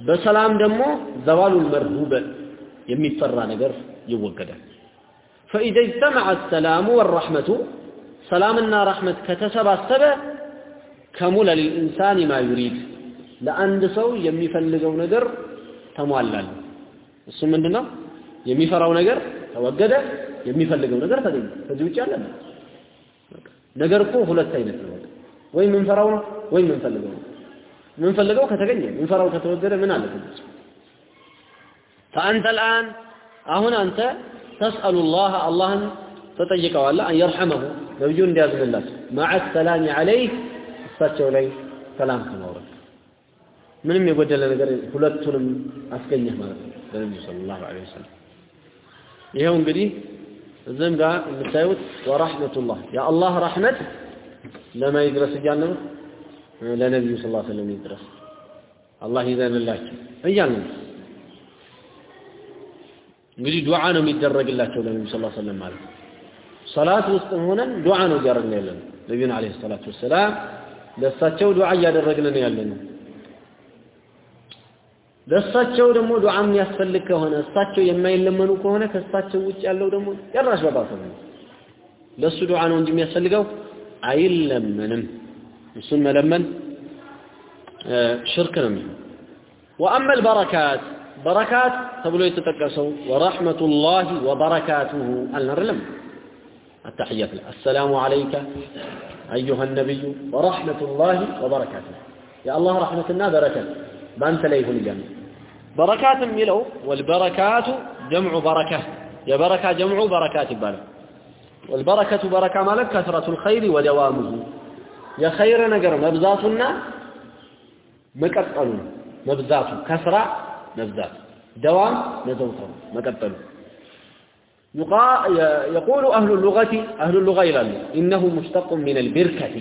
بسلام دمو زوال المرهوبة يميفر نقر يوقده فإذا اجتمع السلام والرحمة ሰላምና ረሕመት ከተሰባሰበ ከሙለ ሊልኢንሳን ማ ዩሪድ ለአንድ ሰው የሚፈልገው ነገር ተሟላል እሱ ምንድን ነው የሚፈራው ነገር ተወገደ የሚፈልገው ነገር ተገኘ ከዚህ ውጭ ያለ ነገር እኮ ሁለት አይነት ነው ወይ የምንፈራው ነው ወይ የምንፈልገው ነው የምንፈልገው ከተገኘ የምንፈራው ከተወገደ ምን አለ فأنت الآن አሁን አንተ ተስአሉ ላህ አላህን ተጠይቀዋለህ አን የርሐመሁ ነብዩ እንዲያዝንላቸው ማዓ ሰላሚ ዐለይህ እሳቸው ላይ ሰላም ከማውረድ ምንም የጎደለ ነገር ሁለቱንም አስገኘህ ማለት ነው። ለነቢዩ ሰለላሁ ዐለይሂ ወሰለም። ይኸው እንግዲህ እዚህም ጋር የምታዩት ወራህመቱላህ የአላህ ረሕመት ለማ ይድረስ እያልን ነው? ለነቢዩ ስ ላ ሰለም ይድረስ። አላህ ይዘንላቸው እያልን ነው። እንግዲህ ዱዓ ነው የሚደረግላቸው ለነቢዩ ስ ሰለም ማለት ነው። ሰላት ውስጥ ሆነን ዱዓ ነው እያደረግን ያለነው። ነቢዩን ዓለይሂ ሰላቱ ወሰላም ለእሳቸው ዱዓ እያደረግን ነው ያለነው ለእሳቸው ደግሞ ዱዓ የሚያስፈልግ ከሆነ እሳቸው የማይለመኑ ከሆነ ከእሳቸው ውጭ ያለው ደግሞ ጭራሽ በባሰ ነው ለእሱ ዱዓ ነው እንጂ የሚያስፈልገው አይለመንም እሱን መለመን ሽርክ ነው የሚሆን ወአማ البركات በረካት ተብሎ የተጠቀሰው ወረሕመቱላሂ ወበረካቱሁ አልነርለም التحيات السلام عليك أيها النبي ورحمة الله وبركاته يا الله رحمتنا بركة بأنت ليه الجنة بركات ميلو والبركات جمع بركة. يا بركة جمع بركات بال والبركة بركة مالك كثرة الخير ودوامه. يا خير نجر مبزاتنا مكتبل مبزات كثرة مبزات دوام مزوطة مكتبل يقول أهل اللغة أهل اللغة إلى إنه مشتق من البركة.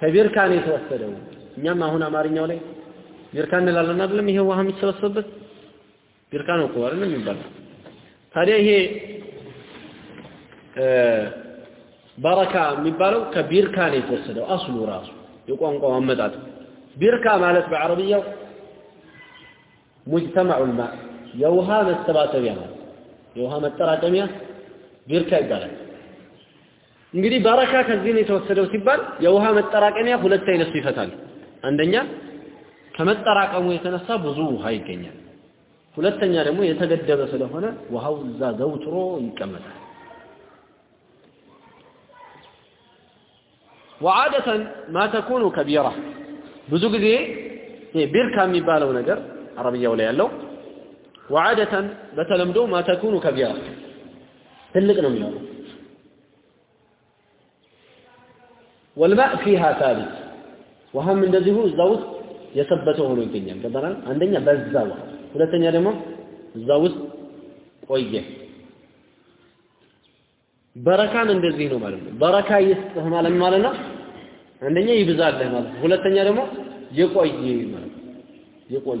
فبركة نتوسده. نعم هنا مارين يولي. ቢርካ እንላለን አይደለም? ይሄ ውሃ የሚሰበሰብበት ቢርካ ነው እኮ አይደለም የሚባለው። ታዲያ ይሄ በረካ የሚባለው ከቢርካ ነው የተወሰደው አስሉ ራሱ የቋንቋው አመጣጥ ቢርካ ማለት በአረብያው ሙጅተማዑ ልማ የውሃ መሰባሰቢያ ማለት የውሃ መጠራቀሚያ ቢርካ ይባላል። እንግዲህ በረካ ከዚህ ነው የተወሰደው ሲባል የውሃ መጠራቀሚያ ሁለት አይነት ይፈታል። አንደኛ ከመጠራቀሙ የተነሳ ብዙ ውሃ ይገኛል ሁለተኛ ደግሞ የተገደበ ስለሆነ ውሃው እዛ ዘውትሮ ይቀመጣል وعادة ما تكون كبيرة ብዙ ጊዜ ቢርካ የሚባለው ነገር አረብያው ላይ ያለው وعادة በተለምዶ ما تكون كبيرة ትልቅ ነው የሚሆነው والماء فيها ثابت ውሃም እንደዚሁ እዛ ውስጥ የሰበተ ሆኖ ይገኛል። ገባናል? አንደኛ በዛው፣ ሁለተኛ ደግሞ እዛ ውስጥ ቆየ። በረካም እንደዚህ ነው ማለት ነው። በረካ ይስጥህ ማለት ማለት ነው። አንደኛ ይብዛልህ ማለት ነው። ሁለተኛ ደግሞ ይቆየ ማለት ነው።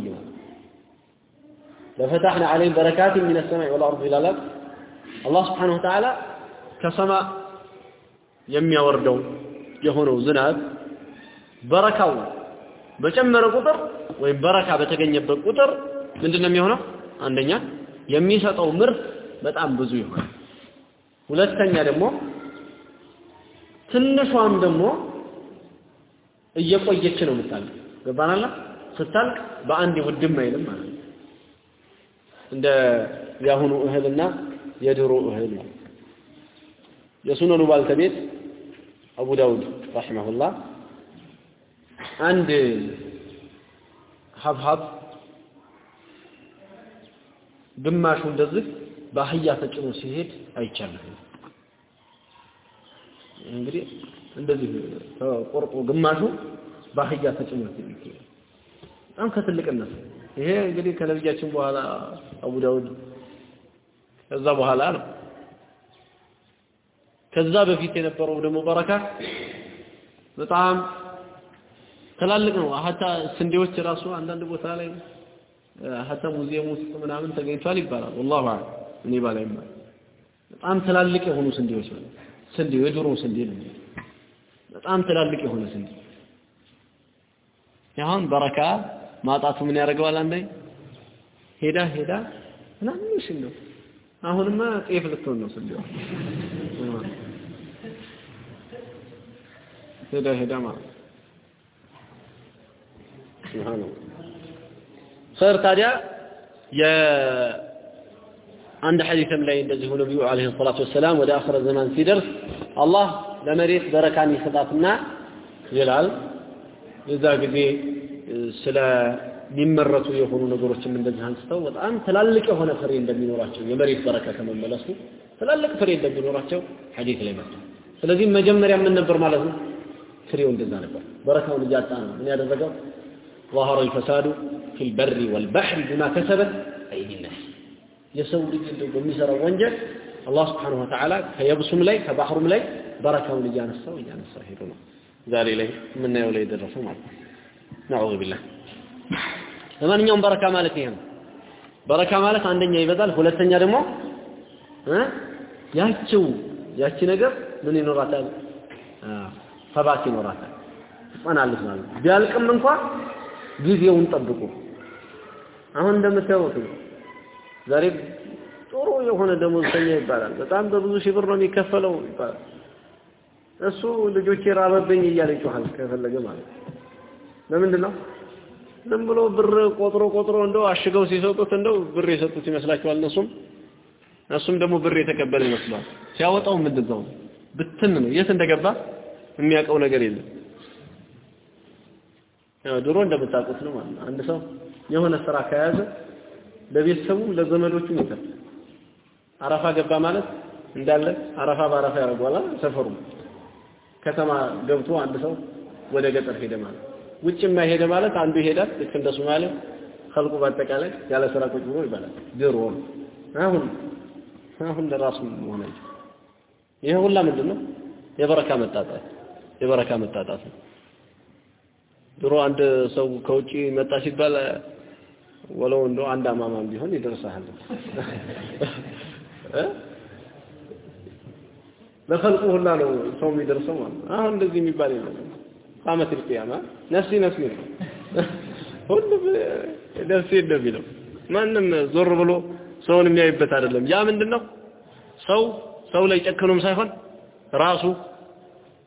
ማለት ለፈታህና አለይሂ በረካት ሚነ ሰማይ ወል አርድ ይላል አላህ ሱብሓነሁ ወተዓላ ከሰማ የሚያወርደው የሆነው ዝናብ በረካው በጨመረ ቁጥር ወይም በረካ በተገኘበት ቁጥር ምንድነው የሚሆነው? አንደኛ የሚሰጠው ምርት በጣም ብዙ ይሆናል። ሁለተኛ ደግሞ ትንሿም ደግሞ እየቆየች ነው የምታልቅ። ገባናላ ስታልቅ በአንድ ውድም አይልም ማለት ነው። እንደ ያሁኑ እህልና የድሮ እህል የሱነኑ ባልተቤት አቡ ዳውድ ረሒመሁላህ አንድ ሀብሀብ ግማሹ እንደዚህ በአህያ ተጭኖ ሲሄድ አይቻለሁ። እንግዲህ እንደዚህ ተቆርጦ ግማሹ በአህያ ተጭኖ ሲሄድ በጣም ከትልቅነት ይሄ እንግዲህ ከነቢያችን በኋላ አቡ ዳውድ ከዛ በኋላ ነው። ከዛ በፊት የነበረው ደግሞ በረካ በጣም ትላልቅ ነው። ሀታ ስንዴዎች ራሱ አንዳንድ ቦታ ላይ ሀታ ሙዚየም ውስጥ ምናምን ተገኝቷል ይባላል። ወላሁ አዕለም እኔ ባላይም በጣም ትላልቅ የሆኑ ስንዴዎች ማለት ስንዴ የድሮ ስንዴ ነው። በጣም ትላልቅ የሆነ ስንዴ አሁን በረካ ማጣቱ ምን ያደርገዋል? አንዴ ሄዳ ሄዳ ትናንሽ ነው። አሁንማ ጤፍ ልትሆን ነው ስንዴዋ ሄዳ ሄዳ ማለት ሱብሃንአላህ ኸይር ታዲያ የአንድ ሐዲስም ላይ እንደዚሁ ነቢዩ ዓለይሂ ሰላቱ ወሰላም ወደ አኽረ ዘማን ሲደርስ አላህ ለመሬት በረካን ይሰጣትና ይላል። የዛ ጊዜ ስለሚመረቱ የሆኑ ነገሮችም እንደዚህ አንስተው በጣም ትላልቅ የሆነ ፍሬ እንደሚኖራቸው የመሬት በረካ ከመመለሱ ትላልቅ ፍሬ እንደሚኖራቸው ሐዲስ ላይ መጥቷል። ስለዚህ መጀመሪያ ምን ነበር ማለት ነው? ፍሬው እንደዛ ነበር። በረካውን እያጣ ነው ምን ያደረገው? ظهر الفساد في البر والبحر بما كسبت أيدي الناس የሰው ልጅ እንደው በሚሰራው ወንጀል አላህ ስብሓነሁ ወተዓላ ከየብሱም ላይ ከባህሩም ላይ በረካውን እያነሳው እያነሳው ሄዱ ነው ዛሬ ላይ የምናየው ላይ የደረሰው ማለት ነው። ነዑዙ ቢላህ። ለማንኛውም በረካ ማለት ይሄ ነው። በረካ ማለት አንደኛ ይበዛል፣ ሁለተኛ ደግሞ ያችው ያቺ ነገር ምን ይኖራታል? ሰባት ይኖራታል፣ ትጸናለች ማለት ነው። ቢያልቅም እንኳን ጊዜውን ጠብቁ። አሁን እንደምታዩት ዛሬ ጥሩ የሆነ ደሞዝተኛ ይባላል። በጣም በብዙ ሺህ ብር ነው የሚከፈለው ይባላል። እሱ ልጆቼ ራበብኝ እያለ ይጮሃል ከፈለገ ማለት ለምንድን ነው ዝም ብሎ ብር ቆጥሮ ቆጥሮ እንደው አሽገው ሲሰጡት እንደው ብር የሰጡት ይመስላችኋል። እነሱም እሱም ደግሞ ብር የተቀበለ ይመስላል። ሲያወጣው ምንድን ነው ብትን ነው። የት እንደገባ የሚያውቀው ነገር የለም። ያው ድሮ እንደምታውቁት ነው ማለት ነው። አንድ ሰው የሆነ ስራ ከያዘ ለቤተሰቡም ለዘመዶቹም ይከፍላል። አረፋ ገባ ማለት እንዳለ አረፋ በአረፋ ያደርገዋል ሰፈሩ። ከተማ ገብቶ አንድ ሰው ወደ ገጠር ሄደ ማለት ውጭ የማይሄደ ማለት አንዱ ይሄዳል። ልክ እንደ ሶማሌ ከልቁ በአጠቃላይ ያለ ስራ ቁጭ ብሎ ይባላል። ድሮ አሁን አሁን ለራሱ ሆነ ይሄ ሁላ ምንድን ነው? የበረካ መጣጣት የበረካ መጣጣት ነው። ድሮ አንድ ሰው ከውጪ መጣ ሲባል ወለው እንደው አንድ አማማም ቢሆን ይደርሳል ለፈልቁ ሁላ ነው ሰው የሚደርሰው ማለት ነው። አሁን እንደዚህ የሚባል የለም። ቃመት القيامة ነፍሲ ነፍሲ ነው ሁሉም ነፍሲ እንደሚለው ማንም ዞር ብሎ ሰውን የሚያይበት አይደለም። ያ ምንድነው ሰው ሰው ላይ ጨክኖም ሳይሆን ራሱ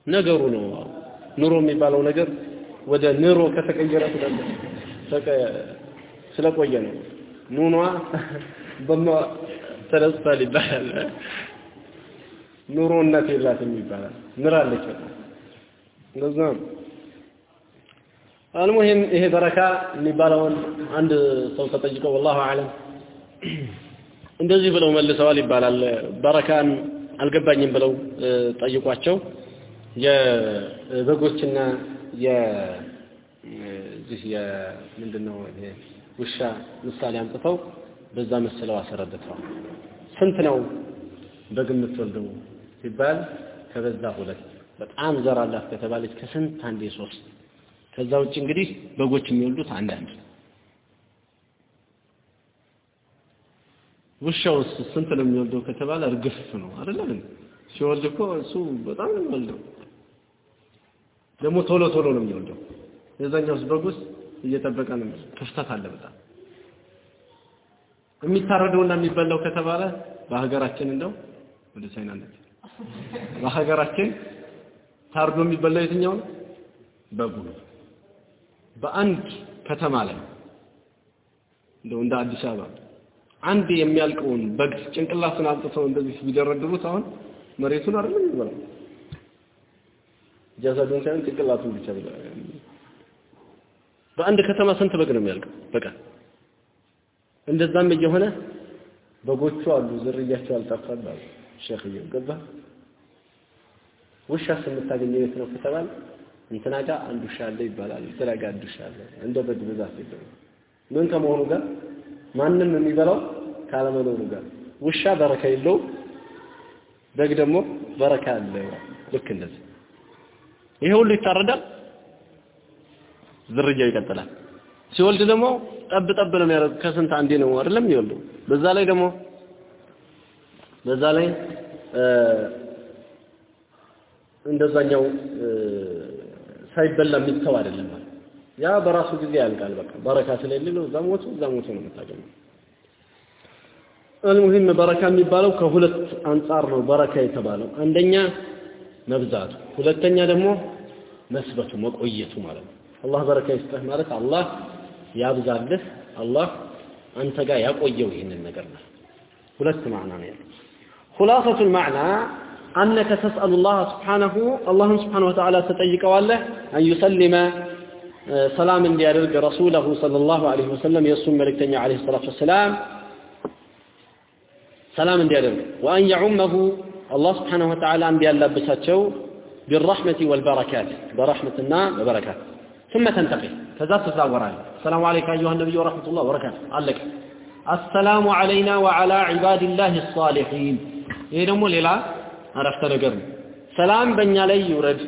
ነገሩ ነው። ኑሮ የሚባለው ነገር ወደ ኑሮ ከተቀየረ ስለቆየ ነው። ኑኗ በማ ተነስቷል ይባላል። ኑሮ እናት የላትም ይባላል። ምራለች እንደዛ ነው። አልሙሂም ይሄ በረካ የሚባለውን አንድ ሰው ተጠይቀው ወላሁ አዕለም እንደዚህ ብለው መልሰዋል ይባላል። በረካን አልገባኝም ብለው ጠይቋቸው የበጎችና የዚህ የምንድነው ይሄ ውሻ ምሳሌ አምጥተው በዛ መስለው አስረድተዋል። ስንት ነው በግ የምትወልደው ሲባል ከበዛ ሁለት በጣም ዘር አላት ከተባለች ከስንት አንዴ ሶስት። ከዛ ውጭ እንግዲህ በጎች የሚወልዱት አንዳንድ። ውሻውስ ስንት ነው የሚወልደው ከተባለ እርግፍ ነው አይደለም ሲወልድ እኮ እሱ በጣም ነው የሚወልደው ደግሞ ቶሎ ቶሎ ነው የሚወልደው የዛኛውስ በጉስ እየጠበቀ ነው ክፍተት አለ በጣም። የሚታረደውና የሚበላው ከተባለ በሀገራችን እንደው ወደ ቻይናነት በሀገራችን ታርዶ የሚበላው የትኛው ነው? በጉ በአንድ ከተማ ላይ እንደው እንደ አዲስ አበባ አንድ የሚያልቀውን በግ ጭንቅላቱን አምጥተው እንደዚህ ቢደረድሩት አሁን መሬቱን አይደለም የሚበላው ጀሰዱን ሳይሆን ጭንቅላቱን ብቻ በአንድ ከተማ ስንት በግ ነው የሚያልቀው በቀን እንደዛም እየሆነ በጎቹ አሉ ዝርያቸው አልጠፋም አሉ። ሼኽየው ገባ። ውሻስ የምታገኘው የት ነው ከተባለ እንትና ጋር አንድ ውሻ አለ ይባላል። እንትና ጋር አንድ ውሻ አለ። እንደ በግ ብዛት የለውም። ምን ከመሆኑ ጋር? ማንም የሚበላው ካለመኖሩ ጋር። ውሻ በረካ የለው በግ ደግሞ በረካ አለ ልክ እንደዚህ ይሄ ሁሉ ይታረዳል? ዝርያው ይቀጥላል። ሲወልድ ደግሞ ጠብ ጠብ ነው የሚያደርግ። ከስንት አንዴ ነው አይደለም የሚወልደው? በዛ ላይ ደግሞ በዛ ላይ እንደዛኛው ሳይበላ የሚተው አይደለም ያ በራሱ ጊዜ ያልቃል። በቃ በረካ ስለሌለው እዛ ሞቱ እዛ ሞቱ ነው የምታገኘው። አልሙሂም በረካ የሚባለው ከሁለት አንጻር ነው በረካ የተባለው። አንደኛ መብዛቱ ሁለተኛ ደግሞ መስበቱ መቆየቱ ማለት ነው አላህ በረካ ይስጥህ ማለት አላህ ያብዛልህ አላህ አንተ ጋር ያቆየው ይህንን ነገር ነው ሁለት ማዕና ነው ያለው خلاصة المعنى أنك تسأل الله سبحانه الله سبحانه وتعالى ستيقوا له أن يسلم سلام ليرد رسوله صلى الله عليه وسلم يسلم ملكتني عليه الصلاة والسلام سلام ليرد وأن يعمه الله سبحانه وتعالى أن بيلبسته بالرحمة والبركات برحمة الله وبركات ثم تنتقل كذا تزاوران السلام عليك أيها النبي ورحمة الله وبركاته قال لك السلام علينا وعلى عباد الله الصالحين ይሄ ደግሞ ሌላ አረፍተ ነገር ነው ሰላም በእኛ ላይ ይውረድ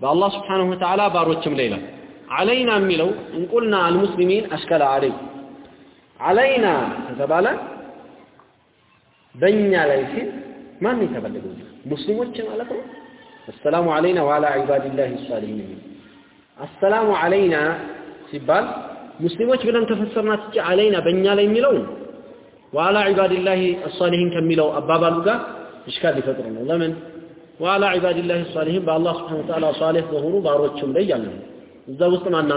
በአላህ ስብሓንሁ ወተዓላ ባሮችም ላይ ይላል አለይና የሚለው እንቁልና አልሙስሊሚን አሽከለ አለይ አለይና ከተባለ በእኛ ላይ ሲል ማን የተፈለገው ሙስሊሞች ማለት ነው? አሰላሙ አለይና ዋላ ዒባድላህ ሳሊሒን አሰላሙ አለይና ሲባል ሙስሊሞች ብለን ከፈሰርናት እቺ አለይና በእኛ ላይ የሚለው ዋላ ዒባድላህ አሳሊሒን ከሚለው አባባሉ ጋር እሽካል ሊፈጥር ነው። ለምን? ዋላ ዒባድላህ ሳሊሒን በአላህ ስብሓን ወተዓላ ሳሌሕ በሆኑ ባሮችም ላይ ያለ ነው። እዛ ውስጥ ማን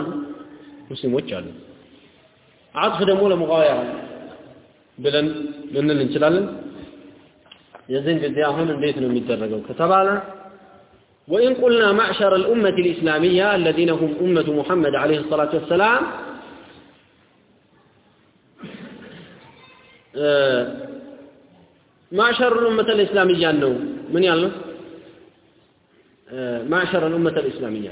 ሙስሊሞች አሉ። አጥፍ ደግሞ ለሙቃወያ ብለን ልንል እንችላለን የዚህን ጊዜ አሁን እንዴት ነው የሚደረገው ከተባለ وإن قلنا معشر الأمة الإسلامية الذين هم أمة محمد عليه الصلاة والسلام معشر الأمة الإسلامية أنه من يعلم معشر الأمة الإسلامية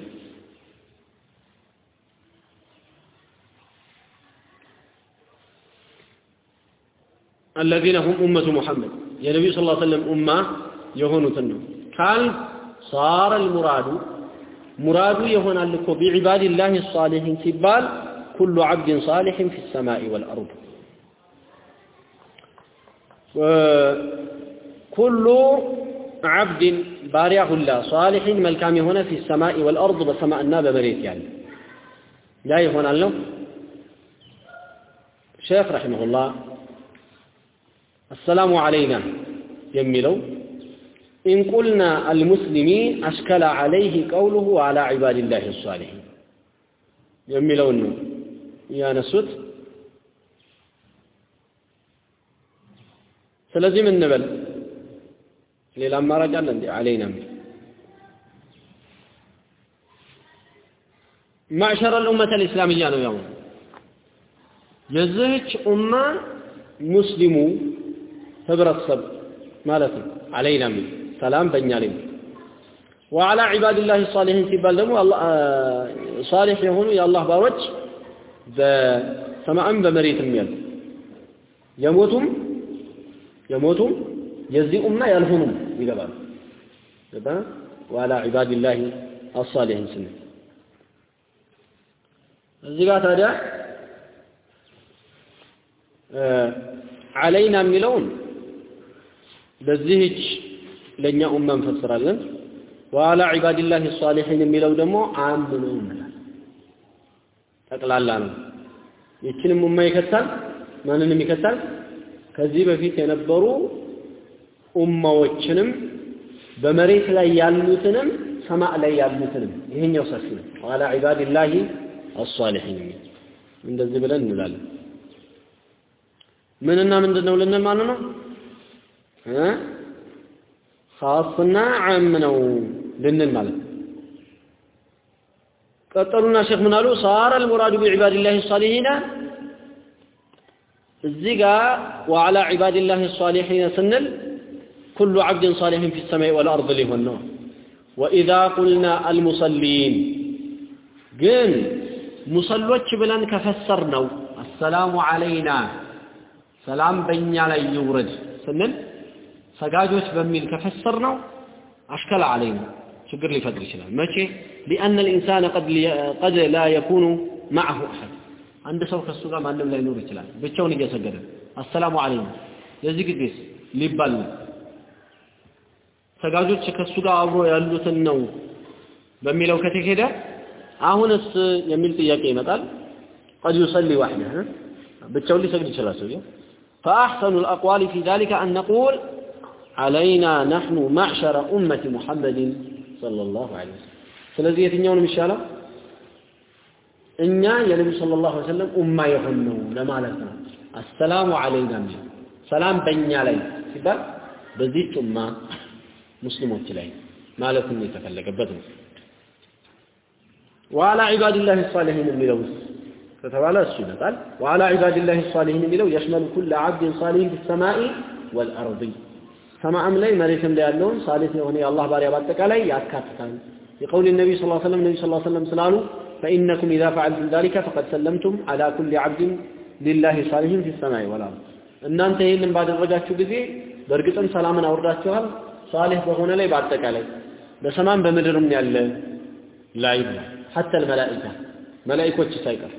الذين هم أمة محمد يا نبي صلى الله عليه وسلم أمة يهون تنو قال صار المراد مراد يهون لكم بعباد الله الصالحين سبال كل عبد صالح في السماء والأرض كل عبد بارع الله صالح ملكام هنا في السماء والأرض بسماء الناب بريت يعني السلام علينا يملوا إن قلنا المسلمين أشكل عليه قوله على عباد الله الصالحين يملوا يا نسوت ስለዚህ ምን እንበል ሌላ አማራጭ አለ እንዴ አለይና ማዕሸረ ልኡመተ ልእስላምያ ነው ያው የዚህች ኡማ ሙስሊሙ ህብረተሰብ ማለት ነው። አለይና ሚል ሰላም በእኛ ላይ ወዓላ ዒባድላህ ሳሊሒን ሲባል ደግሞ ሳሊሕ የሆኑ የአላህ ባሮች በሰማዕም በመሬትም ያሉ የሞቱም የሞቱም የዚህ ኡማ ያልሆኑም ይገባሉ። ገባ? ዋላ ዒባድላህ አሳሊሒን ስንል እዚህ ጋር ታዲያ አለይና የሚለውን ለዚህች ለእኛ ኡማ እንፈስራለን። ዋላ ዒባድላህ ሳሊሒን የሚለው ደግሞ አም ነው እንላለን ጠቅላላ ነው። ይችንም ኡማ ይከታል ማንንም ይከታል ከዚህ በፊት የነበሩ ኡማዎችንም በመሬት ላይ ያሉትንም ሰማዕ ላይ ያሉትንም ይሄኛው ሰፊ ነው። ዋላ ዒባድላህ አሳሊሒን እንደዚህ ብለን እንላለን። ምንና ምንድን ነው ልንል ማለት ነው ኻስና ዓም ነው ልንል ማለት ነው። ቀጠሉና ሼክ ምን አሉ? ሳረ አልሙራዱ ቢዕባድላሂ ሳሊሒና እዚህ ጋር ወዓላ ዒባድላሂ ሳሊሒነ ስንል ኩሉ ዓብድን ሳሊሕን ፊ ሰማይ ወልአርድ ሊሆን ነው። ወኢዛ ቁልና አልሙሰሊን ግን ሙሰሎች ብለን ከፈሰር ነው አሰላሙ ዓለይና ሰላም በእኛ ላይ ይውረድ ስንል ሰጋጆች በሚል ከፈሰር ነው አሽከል ዓለይና ችግር ሊፈጥር ይችላል። መቼ ሊአነ ልኢንሳን ቀድ ላ የኩኑ ማዕሁ አሐድ አንድ ሰው ከእሱ ጋር ማንም ላይኖር ይችላል። ብቻውን እየሰገደ አሰላሙ ዓለይና የዚህ ጊዜስ ሊባል ነው። ሰጋጆች ከእሱ ጋር አብሮ ያሉትን ነው በሚለው ከተሄደ አሁንስ የሚል ጥያቄ ይመጣል። ቀድ ዩሰሊ ዋሕደ ብቻውን ሊሰግድ ይችላል ሰውየው። فأحسن الأقوال في ذلك أن نقول علينا نحن معشر أمة محمد صلى الله عليه وسلم ስለዚህ የትኛው ነው የሚሻለው? እኛ የነቢ ሰለላሁ ዐለይሂ ወሰለም ኡማ የሆን ነው ለማለት ነው። አሰላሙ ዐለይና የሚል ሰላም በእኛ ላይ ሲባል በዚህች ኡማ ሙስሊሞች ላይ ማለትም የተፈለገበት ነው። ወዓላ ዒባድላሂ ሳሊሒን የሚለው ከተባለ እሱ ይመጣል። ወዓላ ዒባድላሂ ሳሊሒን የሚለው የሽመሉ ኩለ ዓብድን ሳሊሒን ፊሰማኢ ወልአርዲ ሰማዕም ላይ መሬትም ላይ ያለውን ሳሊህ የሆነ የአላህ ባሪያ በአጠቃላይ ያካትታል። የቀውል ነቢይ ስ ሰለም ነቢ ስ ሰለም ስላሉ ፈኢነኩም ኢዛ ፈዓልቱም ዛሊከ ፈቀድ ሰለምቱም ዓላ ኩሊ ዓብድን ሊላሂ ሳሊሒን ፊሰማኢ ወልአርድ እናንተ ይህንን ባደረጋችሁ ጊዜ በእርግጥም ሰላምን አውርዳችኋል ሳሊህ በሆነ ላይ በአጠቃላይ በሰማም በምድርም ያለ ላይ ሐታ ልመላኢካ መላኢኮች ሳይቀር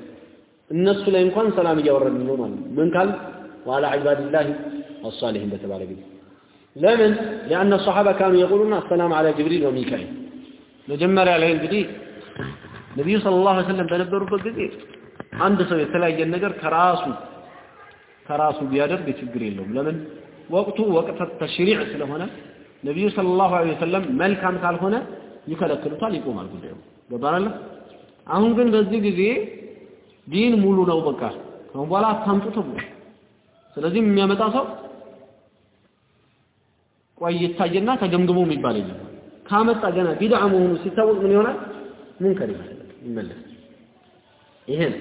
እነሱ ላይ እንኳን ሰላም እያወረድን ነው ማለት ምን ካል ዋላ ዒባድላህ አሳሊሒን በተባለ ጊዜ ለምን? ሊአነ ሰሓባ ካኑ የቁሉና አሰላም አላ ጅብሪል ወሚካኤል መጀመሪያ ላይ እንግዲህ ነቢዩ ሰለላሁ ዐለይሂ ወሰለም በነበሩበት ጊዜ አንድ ሰው የተለያየን ነገር ከራሱ ከራሱ ቢያደርግ ችግር የለውም። ለምን? ወቅቱ ወቅት ተሽሪዕ ስለሆነ ነቢዩ ሰለላሁ ዐለይሂ ወሰለም መልካም ካልሆነ ይከለክሉታል፣ ይቆማል ጉዳዩ። ገባናለ? አሁን ግን በዚህ ጊዜ ዲን ሙሉ ነው፣ በቃ። ከአሁን በኋላ አታምጡ ተብሎ ስለዚህ የሚያመጣ ሰው ቆይ ይታየና ተገምግሞ የሚባል የለም። ካመጣ ገና ቢድዓ መሆኑ ሲታወቅ ምን ይሆናል? ሙንከር ይመለሳል። ይሄ ነው።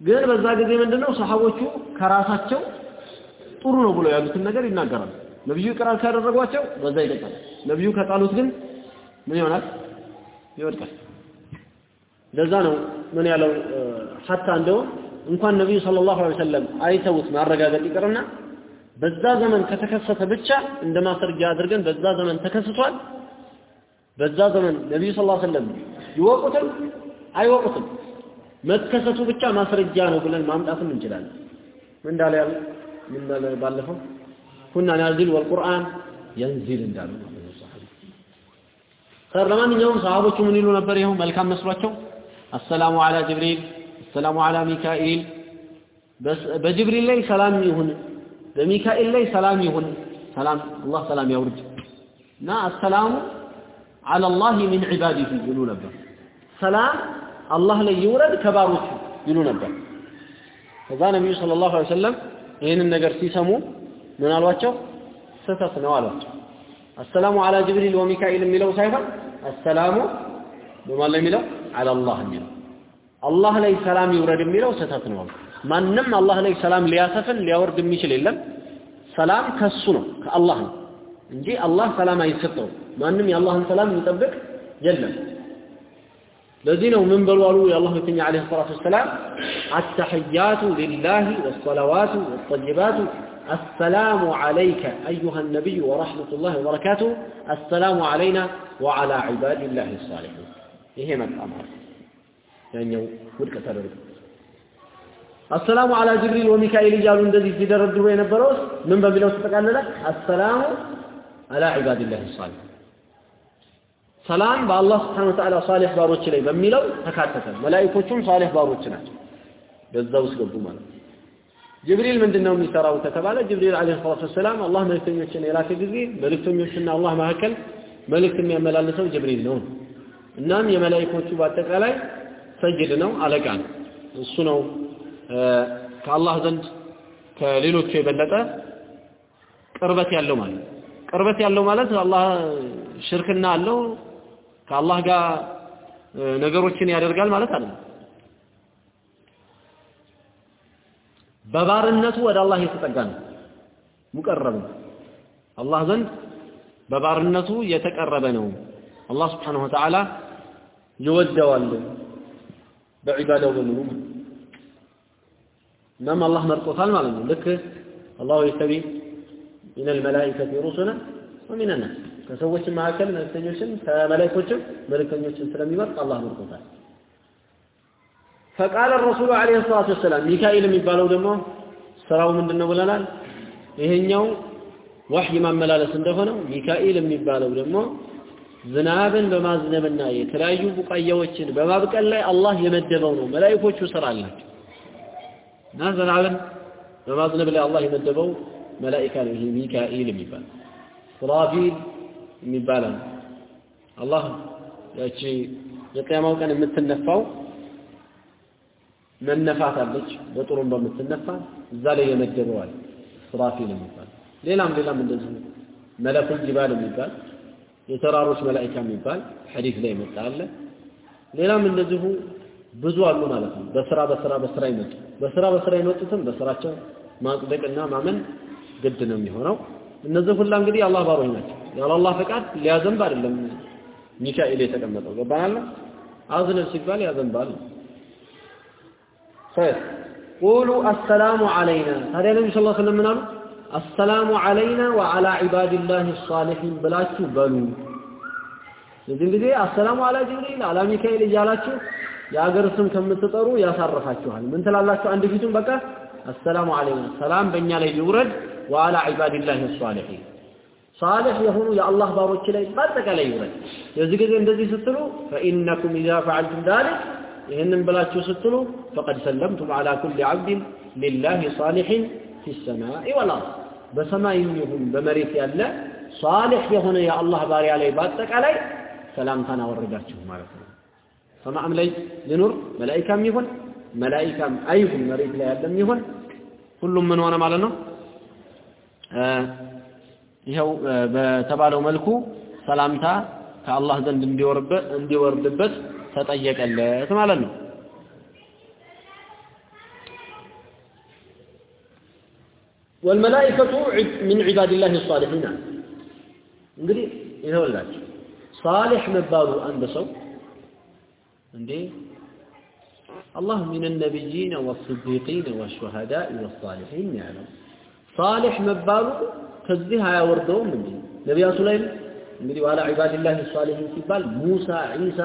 ግን በዛ ጊዜ ምንድነው ሰሃቦቹ ከራሳቸው ጥሩ ነው ብሎ ያሉትን ነገር ይናገራሉ። ነብዩ ቅራር ካደረጓቸው በዛ ይቀጥላል። ነብዩ ከጣሉት ግን ምን ይሆናል? ይወድቃል። ለዛ ነው ምን ያለው ሐታ እንደውም እንኳን ነብዩ ሰለላሁ ዐለይሂ ወሰለም አይተውት ማረጋገጥ ይቅርና በዛ ዘመን ከተከሰተ ብቻ እንደ ማስረጃ አድርገን በዛ ዘመን ተከስቷል። በዛ ዘመን ሰለላሁ ዐለይሂ ወሰለም ይወቁትም አይወቁትም? መከሰቱ ብቻ ማስረጃ ነው ብለን ማምጣትም እንችላለን። እንዳለ ያሉ? እንዳለ ባለፈው? ኩና ናዚል ወልቁርአን የንዚል እንዳሉ ሰር ለማንኛውም ሰሃቦቹ ምን ይሉ ነበር? ይኸው መልካም መስሏቸው። አሰላሙ አላ ጅብሪል አሰላሙ አላ ሚካኤል። በጅብሪል ላይ ሰላም ይሁን በሚካኤል ላይ ሰላም ይሁን ሰላም አላህ ሰላም ያውርድ እና አሰላሙ አላ አላህ ሚን ዒባዲሂ ይሉ ነበር። ሰላም አላህ ላይ ይውረድ ከባሮቹ ይሉ ነበር። ከዛ ነቢዩ ሰለላሁ ዐለይሂ ወሰለም ይህንን ነገር ሲሰሙ ምን አሏቸው? ስህተት ነው አሏቸው። አሰላሙ አላ ጅብሪል ወሚካኤል የሚለው ሳይሆን አሰላሙ በማን ላይ የሚለው አላ አላህ የሚለው አላህ ላይ ሰላም ይውረድ የሚለው ስህተት ነው አሉ። ማንም አላህ ላይ ሰላም ሊያሰፍን ሊያወርድ የሚችል የለም። ሰላም ከሱ ነው ከአላህ ነው እንጂ አላህ ሰላም አይሰጠውም። ማንም የአላህን ሰላም የሚጠብቅ የለም። ለዚህ ነው ምን በሉ አሉ የአላህ መልእክተኛ ዓለይሂ ሰላቱ ወሰላም አተሕያቱ ሊላሂ ወሰለዋቱ ወጠይባቱ السلام عليك أيها النبي ورحمة الله وبركاته السلام علينا وعلى عباد الله الصالحين ይሄ መጣ ማለት ያኛው ውድቅ ተደርጎ አሰላሙ አላ ጅብሪል ወሚካኤል እያሉ እንደዚህ ሲደረድሩ የነበረውስ ምን በሚለው ተጠቃለለ? አሰላሙ አላ ዒባዲላህ ሳሊህ ሰላም በአላህ ስብሓነ ወተዓላ ሳሊህ ባሮች ላይ በሚለው ተካተተ። መላኢኮቹም ሳሊህ ባሮች ናቸው። በዛ ውስጥ ገቡ ማለት ነው። ጅብሪል ምንድን ነው የሚሰራው ከተባለ ጅብሪል ዓለይሂ ሰላቱ ወሰላም አላህ መልእክተኞችን የላከ ጊዜ መልእክተኞችና አላህ መካከል መልእክት የሚያመላልሰው ጅብሪል ነው። እናም የመላኢኮቹ በአጠቃላይ ሰይድ ነው፣ አለቃ ነው። እሱ ነው ከአላህ ዘንድ ከሌሎቹ የበለጠ ቅርበት ያለው ማለት ቅርበት ያለው ማለት አላህ ሽርክና አለው ከአላህ ጋር ነገሮችን ያደርጋል ማለት አይደለም። በባርነቱ ወደ አላህ የተጠጋ ነው። ሙቀረብ ነው። አላህ ዘንድ በባርነቱ የተቀረበ ነው። አላህ ስብሓነሁ ወተዓላ ይወደዋል በዒባዳው በሙሉ እናም አላህ መርጦታል ማለት ነው። ልክ አላሁ የተቢ ሚን አልመላኢከቲ ሩሱለን ወሚን ናስ ከሰዎች መካከል መልእክተኞችን ከመላእክቶችም መልእክተኞችን ስለሚመርጥ አላህ መርጦታል። ፈቃለ ረሱሉ ዓለይሂ ሰላቱ ወሰላም ሚካኤል የሚባለው ደግሞ ስራው ምንድን ነው ብለናል። ይሄኛው ወህይ ማመላለስ እንደሆነው ሚካኤል የሚባለው ደግሞ ዝናብን በማዝነብና የተለያዩ ቡቃያዎችን በማብቀል ላይ አላህ የመደበው ነው። መላእክቶቹ ስራ አላቸው እና ዝናብን በማዝነብ ላይ አላህ የመደበው መላኢካ ነው። ይሄ ሚካኤል የሚባል ሱራፊል የሚባለው አላህ ያቺ የቅያማው ቀን የምትነፋው መነፋት አለች በጥሩም በምትነፋ እዛ ላይ የመደበዋል ሱራፊል የሚባል ሌላም ሌላም እንደዚሁ መለኩል ጅባል የሚባል የተራሮች መላኢካ የሚባል ሐዲስ ላይ መጣ አለ። ሌላም እንደዚሁ ብዙ አሉ ማለት ነው። በስራ በስራ በስራ ይመጡ በስራ በስራ የመጡትም በስራቸው ማጽደቅና ማመን ግድ ነው የሚሆነው። እነዚህ ሁላ እንግዲህ አላህ ባሮች ናቸው። ያለ አላህ ፈቃድ ሊያዘንብ አይደለም ሚካኤል የተቀመጠው ገባናል። አዝነብ ሲባል ያዘንባል። ኸይር ቁሉ አሰላሙ ዐለይና ታዲያ ነቢ ስ ስለም ምን አሉ? አሰላሙ ዐለይና ወዐላ ዒባድላህ ሳሊሒን ብላችሁ በሉ። የዚህን ጊዜ አሰላሙ አላ ጅብሪል አላ ሚካኤል እያላችሁ የአገር ስም ከምትጠሩ ያሳርፋችኋል። ምን ትላላችሁ? አንድ ፊቱን በቃ አሰላሙ ዐለይና ሰላም በእኛ ላይ ይውረድ ወዐላ ዒባድላህ ሳሊሒን ሳሊሕ የሆኑ የአላህ ባሮች ላይ በአጠቃላይ ይውረድ። የዚህ ጊዜ እንደዚህ ስትሉ ፈኢነኩም ኢዛ ፈዐልቱም ዛሊክ ይህንን ብላችሁ ስትሉ ሰለምቱም ዐላ ኩሊ ዐብድን ሊላሂ ሳሊሒን ፊ ሰማኢ ወልአርድ በሰማይም ይሁን በመሬት ያለ ሳሊሕ የሆነ የአላህ ባሪያ ላይ በአጠቃላይ ሰላምታን አወረዳችሁ ማለት ነው። ሰማዕም ላይ ይኑር መላኢካም ይሁን መላኢካም አይሁን መሬት ላይ ያለም ይሁን ሁሉም ምን ሆነ ማለት ነው። ይኸው በተባለው መልኩ ሰላምታ ከአላህ ዘንድ እንዲወርድበት ተጠየቀለት ማለት ነው። ወልመላኢከቱ ሚን ዒባድላህ ሳሊሒን አለ። እንግዲህ ይኸውላችሁ ሳሊሕ መባሉ አንድ ሰው እንዴ አላህ ሚን ነቢይነ ወስዲቂነ ወሹሃዳኢ ወሳሊሒን ያለው ሳሊሕ መባሉ ከዚህ አያወርደውም እንዴ? ነቢያቱ ላይ እንግዲህ ዋላ ዒባድላህ ሳሊሒን ሲባል ሙሳ፣ ዒሳ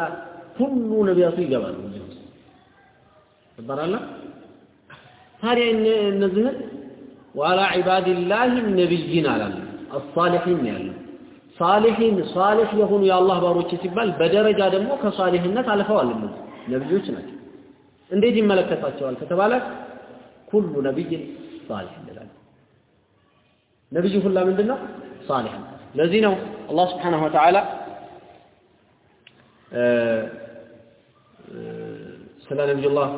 ሁሉ ነቢያቱ ይገባሉ ይባላል። ታዲያ እነዚህን ዋላ ዒባድላህ ነቢይን አላለም አሳሊሒን ያለው ሳሊሒን ሳሊሕ የሆኑ የአላህ ባሮች ሲባል በደረጃ ደግሞ ከሳሊሕነት አልፈዋል። እነዚህ ነቢዮች ናቸው። እንዴት ይመለከታቸዋል ከተባለ ኩሉ ነቢይን ሳሊሕ እንላለን። ነቢይ ሁላ ምንድን ነው? ሳሊሕ ነው። ለዚህ ነው አላህ ስብሓነሁ ወተዓላ ስለ ነቢዩላህ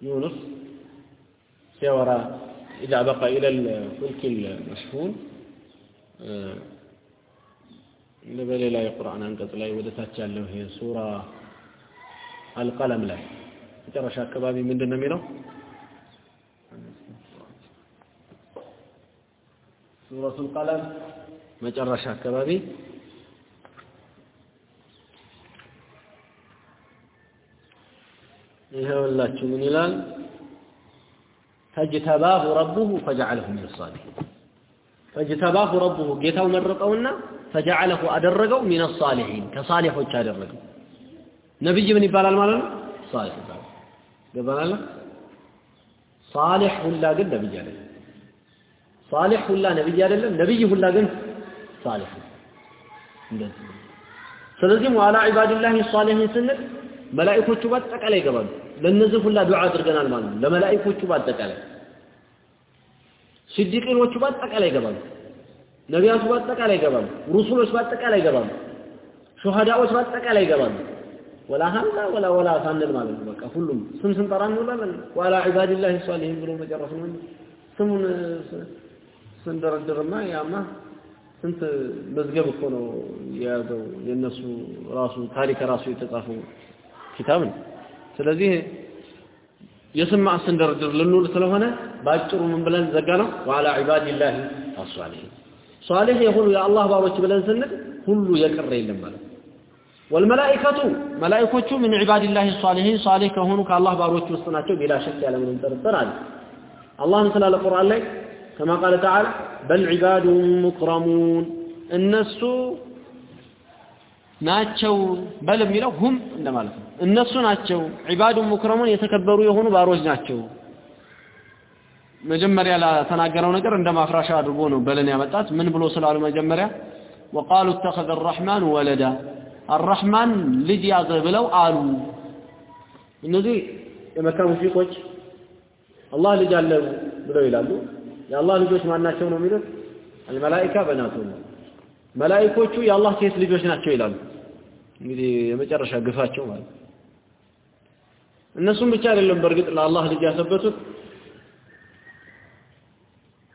ዩኑስ ሲያወራ إذا بقى إلى الفلك المشحون በሌላ የቁርአን አንቀጽ ላይ ወደ ታች ያለው ይሄ ሱራ አልቀለም ላይ መጨረሻ አካባቢ ምንድን ነው የሚለው? ሱረቱል ቀለም መጨረሻ አካባቢ ይኸውላችሁ ምን ይላል? ፈጅተባሁ ረቡሁ ፈጀዐለሁ ሚነ ሳሊሒን ፈጅተባሁ ረቡሁ ጌታው መረጠውና ፈጀዐለሁ አደረገው ሚነ ሳሊሒን ከሳሊሖች አደረገው። ነቢይ ምን ይባላል ማለት ነው? ሳሊሕ ይባላል። ገባናል? ሳሊሕ ሁላ ግን ነቢይ አይደለም። ሳሊሕ ሁላ ነቢይ አይደለም። ነቢይ ሁላ ግን ሳሊሕ እንደዚህ ስለዚህም ዋላ ዒባድላሂ ሳሊሒን መላኢኮቹ በአጠቃላይ ይገባሉ። ለእነዚህ ሁላ ዱዓ አድርገናል ማለት ነው። ለመላኢኮቹ በአጠቃላይ ሲዲቂኖቹ በአጠቃላይ ይገባሉ። ነቢያቱ በአጠቃላይ ይገባሉ። ሩሱሎች በአጠቃላይ ይገባሉ። ሹሃዳዎች በአጠቃላይ ይገባሉ። ወላ ሀምዛ ወላ ወላ ሳንል ማለት ነው። በቃ ሁሉም ስም ስንጠራ እንውላለን። ዋላ ዒባድላሂ ሷሊሒን ብሎ መጨረስ ነው። ስሙን ስንደረድርማ ያማ ስንት መዝገብ እኮ ነው የያዘው የእነሱ ራሱ ታሪክ ራሱ የተጻፈው ኪታብ ነው። ስለዚህ የስም ስንደረድር ልንውል ስለሆነ በአጭሩ ምን ብለን ዘጋ ነው ወዓላ ዒባዲላሂ አሷሊሒን ሷሊህ የሆኑ የአላህ ባሮች ብለን ስንል ሁሉ የቀረ የለም ማለት ወልመላኢከቱ መላኢኮቹ ምን ዒባዲላሂ ሷሊሒን ሷሊህ ከሆኑ ከአላህ ባሮች ውስጥ ናቸው። ቢላ ሸክ ያለምንም ጥርጥር አለ። አላህም ስላለ ቁርአን ላይ ከማ ቃለ ተዓላ በል ዒባዱን ሙክረሙን እነሱ ናቸው በል የሚለው ሁም እንደማለት ነው። እነሱ ናቸው ዒባዱ ሙክረሙን የተከበሩ የሆኑ ባሮች ናቸው። መጀመሪያ ላተናገረው ነገር እንደ ማፍራሻ አድርጎ ነው በልን ያመጣት። ምን ብሎ ስላሉ መጀመሪያ? ወቃሉ ተኸዘ አራሕማን ወለዳ አራሕማን ልጅ ያዘ ብለው አሉ። እነዚህ የመካ ሙሽሪኮች አላህ ልጅ አለ ብለው ይላሉ። የአላህ ልጆች ማናቸው ነው የሚሉት? አልመላኢካ በናቱ መላኢኮቹ የአላህ ሴት ልጆች ናቸው ይላሉ። እንግዲህ የመጨረሻ ግፋቸው ማለት እነሱም ብቻ አይደለም በእርግጥ ለአላህ ልጅ ያሰበቱት።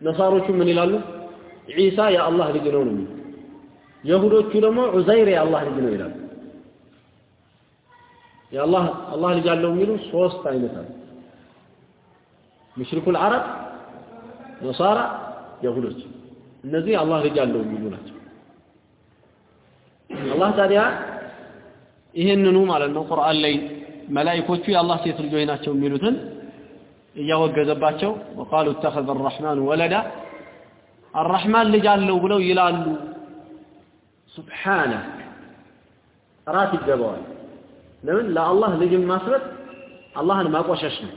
ነሳሮቹ ምን ይላሉ? ዒሳ የአላህ ልጅ ነው ነው የሁዶቹ ደግሞ ዑዘይር የአላህ ልጅ ነው ይላሉ። የአላህ አላህ ልጅ አለው የሚሉ ሶስት አይነት አሉ። ሙሽሪኩል አረብ ነሳራ የሁዶች። እነዚህ አላህ ልጅ አለው የሚሉ ናቸው። አላህ ታዲያ ይህንኑ ማለት ነው። ቁርአን ላይ መላኢኮቹ የአላህ ሴት ልጆች ናቸው የሚሉትን እያወገዘባቸው ወቃሉ ተኸዘ አራሕማን ወለዳ አራሕማን ልጅ አለው ብለው ይላሉ። ሱብሃነ ራት ይገባዋል። ለምን? ለአላህ ልጅን ማስበት አላህን ማቆሸሽ ነው።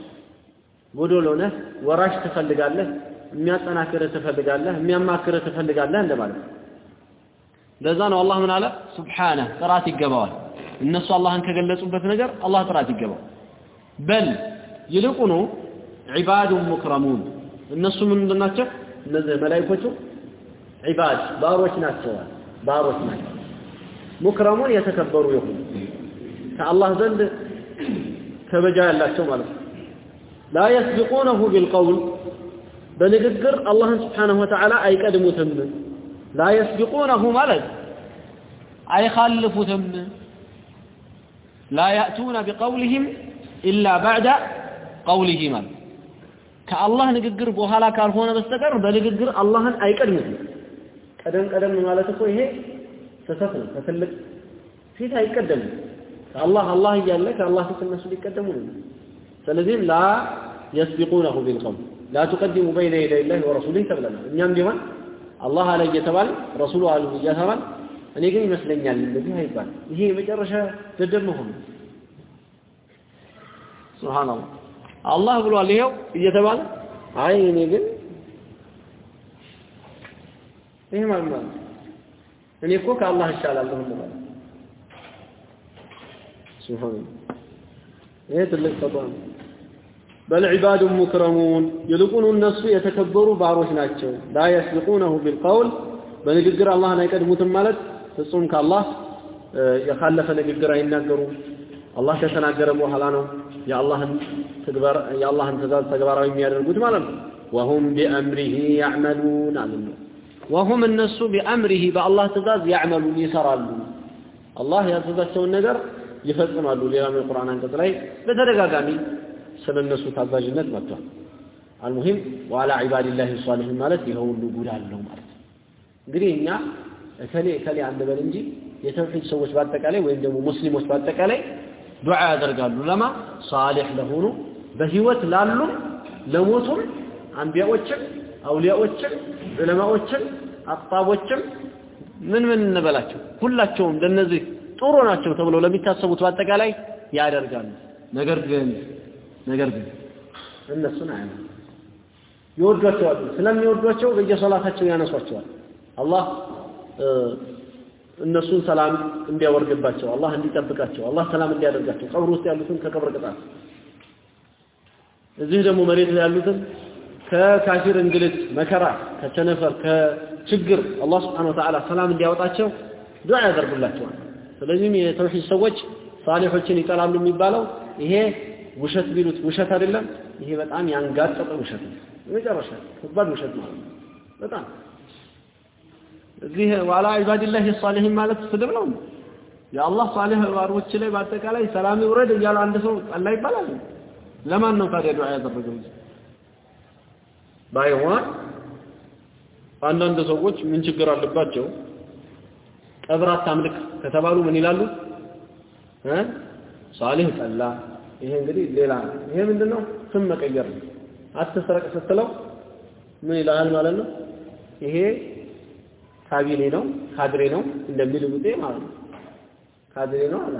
ጎዶሎ ነህ ወራሽ ትፈልጋለህ የሚያጠናክር ትፈልጋለህ የሚያማክር ትፈልጋለህ እንደማለት ለዛ ነው አላህ ምን አለ? ሱብሃነ ጥራት ይገባዋል። እነሱ አላህን ከገለጹበት ነገር አላህ ጥራት ይገባው። በል ይልቁኑ ዒባዱን ሙክረሙን። እነሱ ምንድን ናቸው እነዚህ መላይኮቹ ዒባድ ባሮች ናቸዋል ባሮች ናቸው። ሙክረሙን የተከበሩ የሆኑ ከአላህ ዘንድ ከበጃ ያላቸው ማለት ነው። ላ የስቢቁነሁ ቢልቀውል በንግግር አላህን ስብሓንሁ ወተዓላ አይቀድሙትም። ላ የስቢቁነሁ ማለት አይኻልፉትም ያእቱነ ቢቀውልህም ኢላ ባዕደ ቀውሊሂ ማለት ከአላህ ንግግር በኋላ ካልሆነ በስተቀር በንግግር አላህን አይቀድሙትም ቀደም ቀደም ማለት እኮ ይሄ ስህተት ነው ከትልቅ ፊት አይቀደምም። ከአላህ አላህ እያለ ከአላህ ፊት እነሱ ሊቀደሙ ነው። ስለዚህም ላ የስቢቁነሁ ቢልቀውል ላ ቱቀድሙ በይነ የደይ ላህ ወረሱሊህ ተብለናል። እኛም ቢሆን አላህ አለ እየተባል ረሱሉ አሉ እየተባል እኔ ግን ይመስለኛል እንደዚህ አይባል ይሄ የመጨረሻ ደደብ መሆኑ ሱብሃንአላህ። አላህ ብሏል ይሄው እየተባለ? አይ እኔ ግን ይሄ ማለት ነው። እኔ እኮ ከአላህ እሻላለሁ ማለት ይሄ ትልቅ ፈጣ ነው። በል ዒባዱ ሙክረሙን። ይልቁኑ እነሱ የተከበሩ ባሮች ናቸው። ላ የስቢቁነሁ ቢልቀውል በንግግር አላህን አይቀድሙትም ማለት ፍጹም ከአላህ የካለፈ ንግግር አይናገሩም አላህ ከተናገረ በኋላ ነው የአላህን ተግባር የአላህን ትእዛዝ ተግባራዊ የሚያደርጉት ማለት ነው። ወሁም ቢአምሪሂ ያዕመሉን አለ ነው ወሁም እነሱ ቢአምሪሂ በአላህ ትእዛዝ ያዕመሉን ይሰራሉ። አላህ ያዘዛቸውን ነገር ይፈጽማሉ። ሌላም የቁርአን አንቀጽ ላይ በተደጋጋሚ ስለ እነሱ ታዛዥነት መጥቷል። አልሙሂም ዋላ ዒባድላህ ሷሊሒን ማለት ይሄ ሁሉ ጉድ አለው ማለት ነው። እንግዲህ እኛ እከሌ እከሌ አንበል እንጂ የተውሂድ ሰዎች በአጠቃላይ ወይም ደግሞ ሙስሊሞች በአጠቃላይ ዱዓ ያደርጋሉ። ለማ? ሳሊሕ ለሆኑ በህይወት ላሉም ለሞቱም አንቢያዎችም አውሊያዎችም ዑለማዎችም አጣቦችም ምን ምን እንበላቸው? ሁላቸውም ለነዚህ ጥሩ ናቸው ተብለው ለሚታሰቡት በአጠቃላይ ያደርጋሉ። ነገር ግን ነገር ግን እነሱን አያም ይወዷቸዋል። ስለሚወዷቸው በየሶላታቸው ያነሷቸዋል። አላህ እነሱን ሰላም እንዲያወርድባቸው አላህ እንዲጠብቃቸው አላህ ሰላም እንዲያደርጋቸው ቀብር ውስጥ ያሉትን ከቀብር ቅጣት። እዚህ ደግሞ መሬት ላይ ያሉትን ከካፊር እንግልት መከራ ከቸነፈር ከችግር አላህ ስብሓን ወተዓላ ሰላም እንዲያወጣቸው ዱዓ ያደርጉላቸዋል። ስለዚህም የተውሂድ ሰዎች ሳሊሖችን ይጠላሉ የሚባለው ይሄ ውሸት ቢሉት ውሸት አይደለም። ይሄ በጣም ያንጋጠጠ ውሸት ነው። የመጨረሻ ከባድ ውሸት ማለት ነው። በጣም እዚህ ዋላ ዒባዲላህ ሳሊሒን ማለት ስድብ ነው። የአላህ ሳሊህ ባሮች ላይ በአጠቃላይ ሰላም ይውረድ እያለ አንድ ሰው አላህ ይባላል። ለማን ነው ታዲያ ዱዓ ያደረገው? ባይሆን አንዳንድ ሰዎች ምን ችግር አለባቸው? ቀብር አታምልክ ከተባሉ ምን ይላሉ? እ ሳሊህ ጠላ። ይሄ እንግዲህ ሌላ ይሄ ምንድነው? ስም መቀየር ነው። አትስረቅ ስትለው ምን ይላል ማለት ነው? ይሄ ካቢኔ ነው ካድሬ ነው እንደሚል ብጤ ማለት ነው። ካድሬ ነው አለ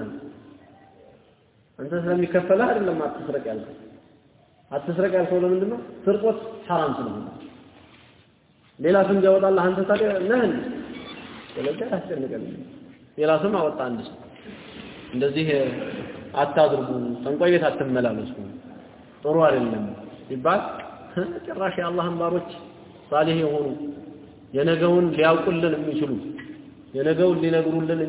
አንተ ስለሚከፈልህ አይደለም አትስረቅ ያልከው። አትስረቅ ያልከው ለምንድን ነው? ስርቆት ሐራም ስለሆነ ሌላ ስም ቢያወጣልህ አንተ ታዲያ ነህ? ስለዚህ አያስጨንቀን። ሌላ ስም አወጣ አንድ ሰው እንደዚህ አታድርጉ፣ ጠንቋይ ቤት አትመላለሱ፣ ጥሩ አይደለም ሲባል ጭራሽ የአላህን ባሮች ሳሊህ የሆኑ የነገውን ሊያውቁልን የሚችሉ የነገውን ሊነግሩልን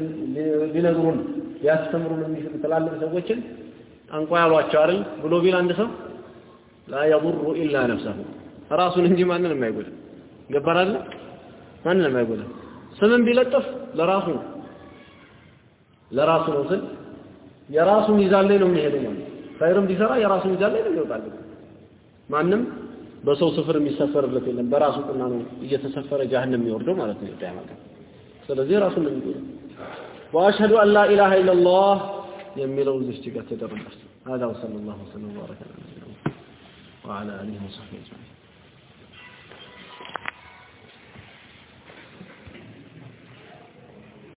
ሊነግሩን ሊያስተምሩን የሚችሉ ትላልቅ ሰዎችን ጠንቋይ ያሏቸው አይደል? ብሎ ቢል አንድ ሰው ላ የضሩ ኢላ ነፍሰሁ። ራሱን እንጂ ማንንም አይጎዳ አለ ማንንም አይጎዳ ስምን ቢለጥፍ ለራሱ ነው። ለራሱ ነው ስል የራሱ ሚዛን ላይ ነው የሚሄደው ማለት ኸይርም ቢሰራ የራሱ ሚዛን ላይ ነው ይወጣል ማንም በሰው ስፍር የሚሰፈርለት የለም በራሱ ቁና ነው እየተሰፈረ ጀሃነም የሚወርደው ማለት ነው ቂያማ ቀን ስለዚህ ራሱ ነው የሚጎዳው واشهد ان لا اله الا الله የሚለው እዚህ ጋር ተደረገ هذا وصلى الله وسلم وبارك على نبينا وعلى اله وصحبه اجمعين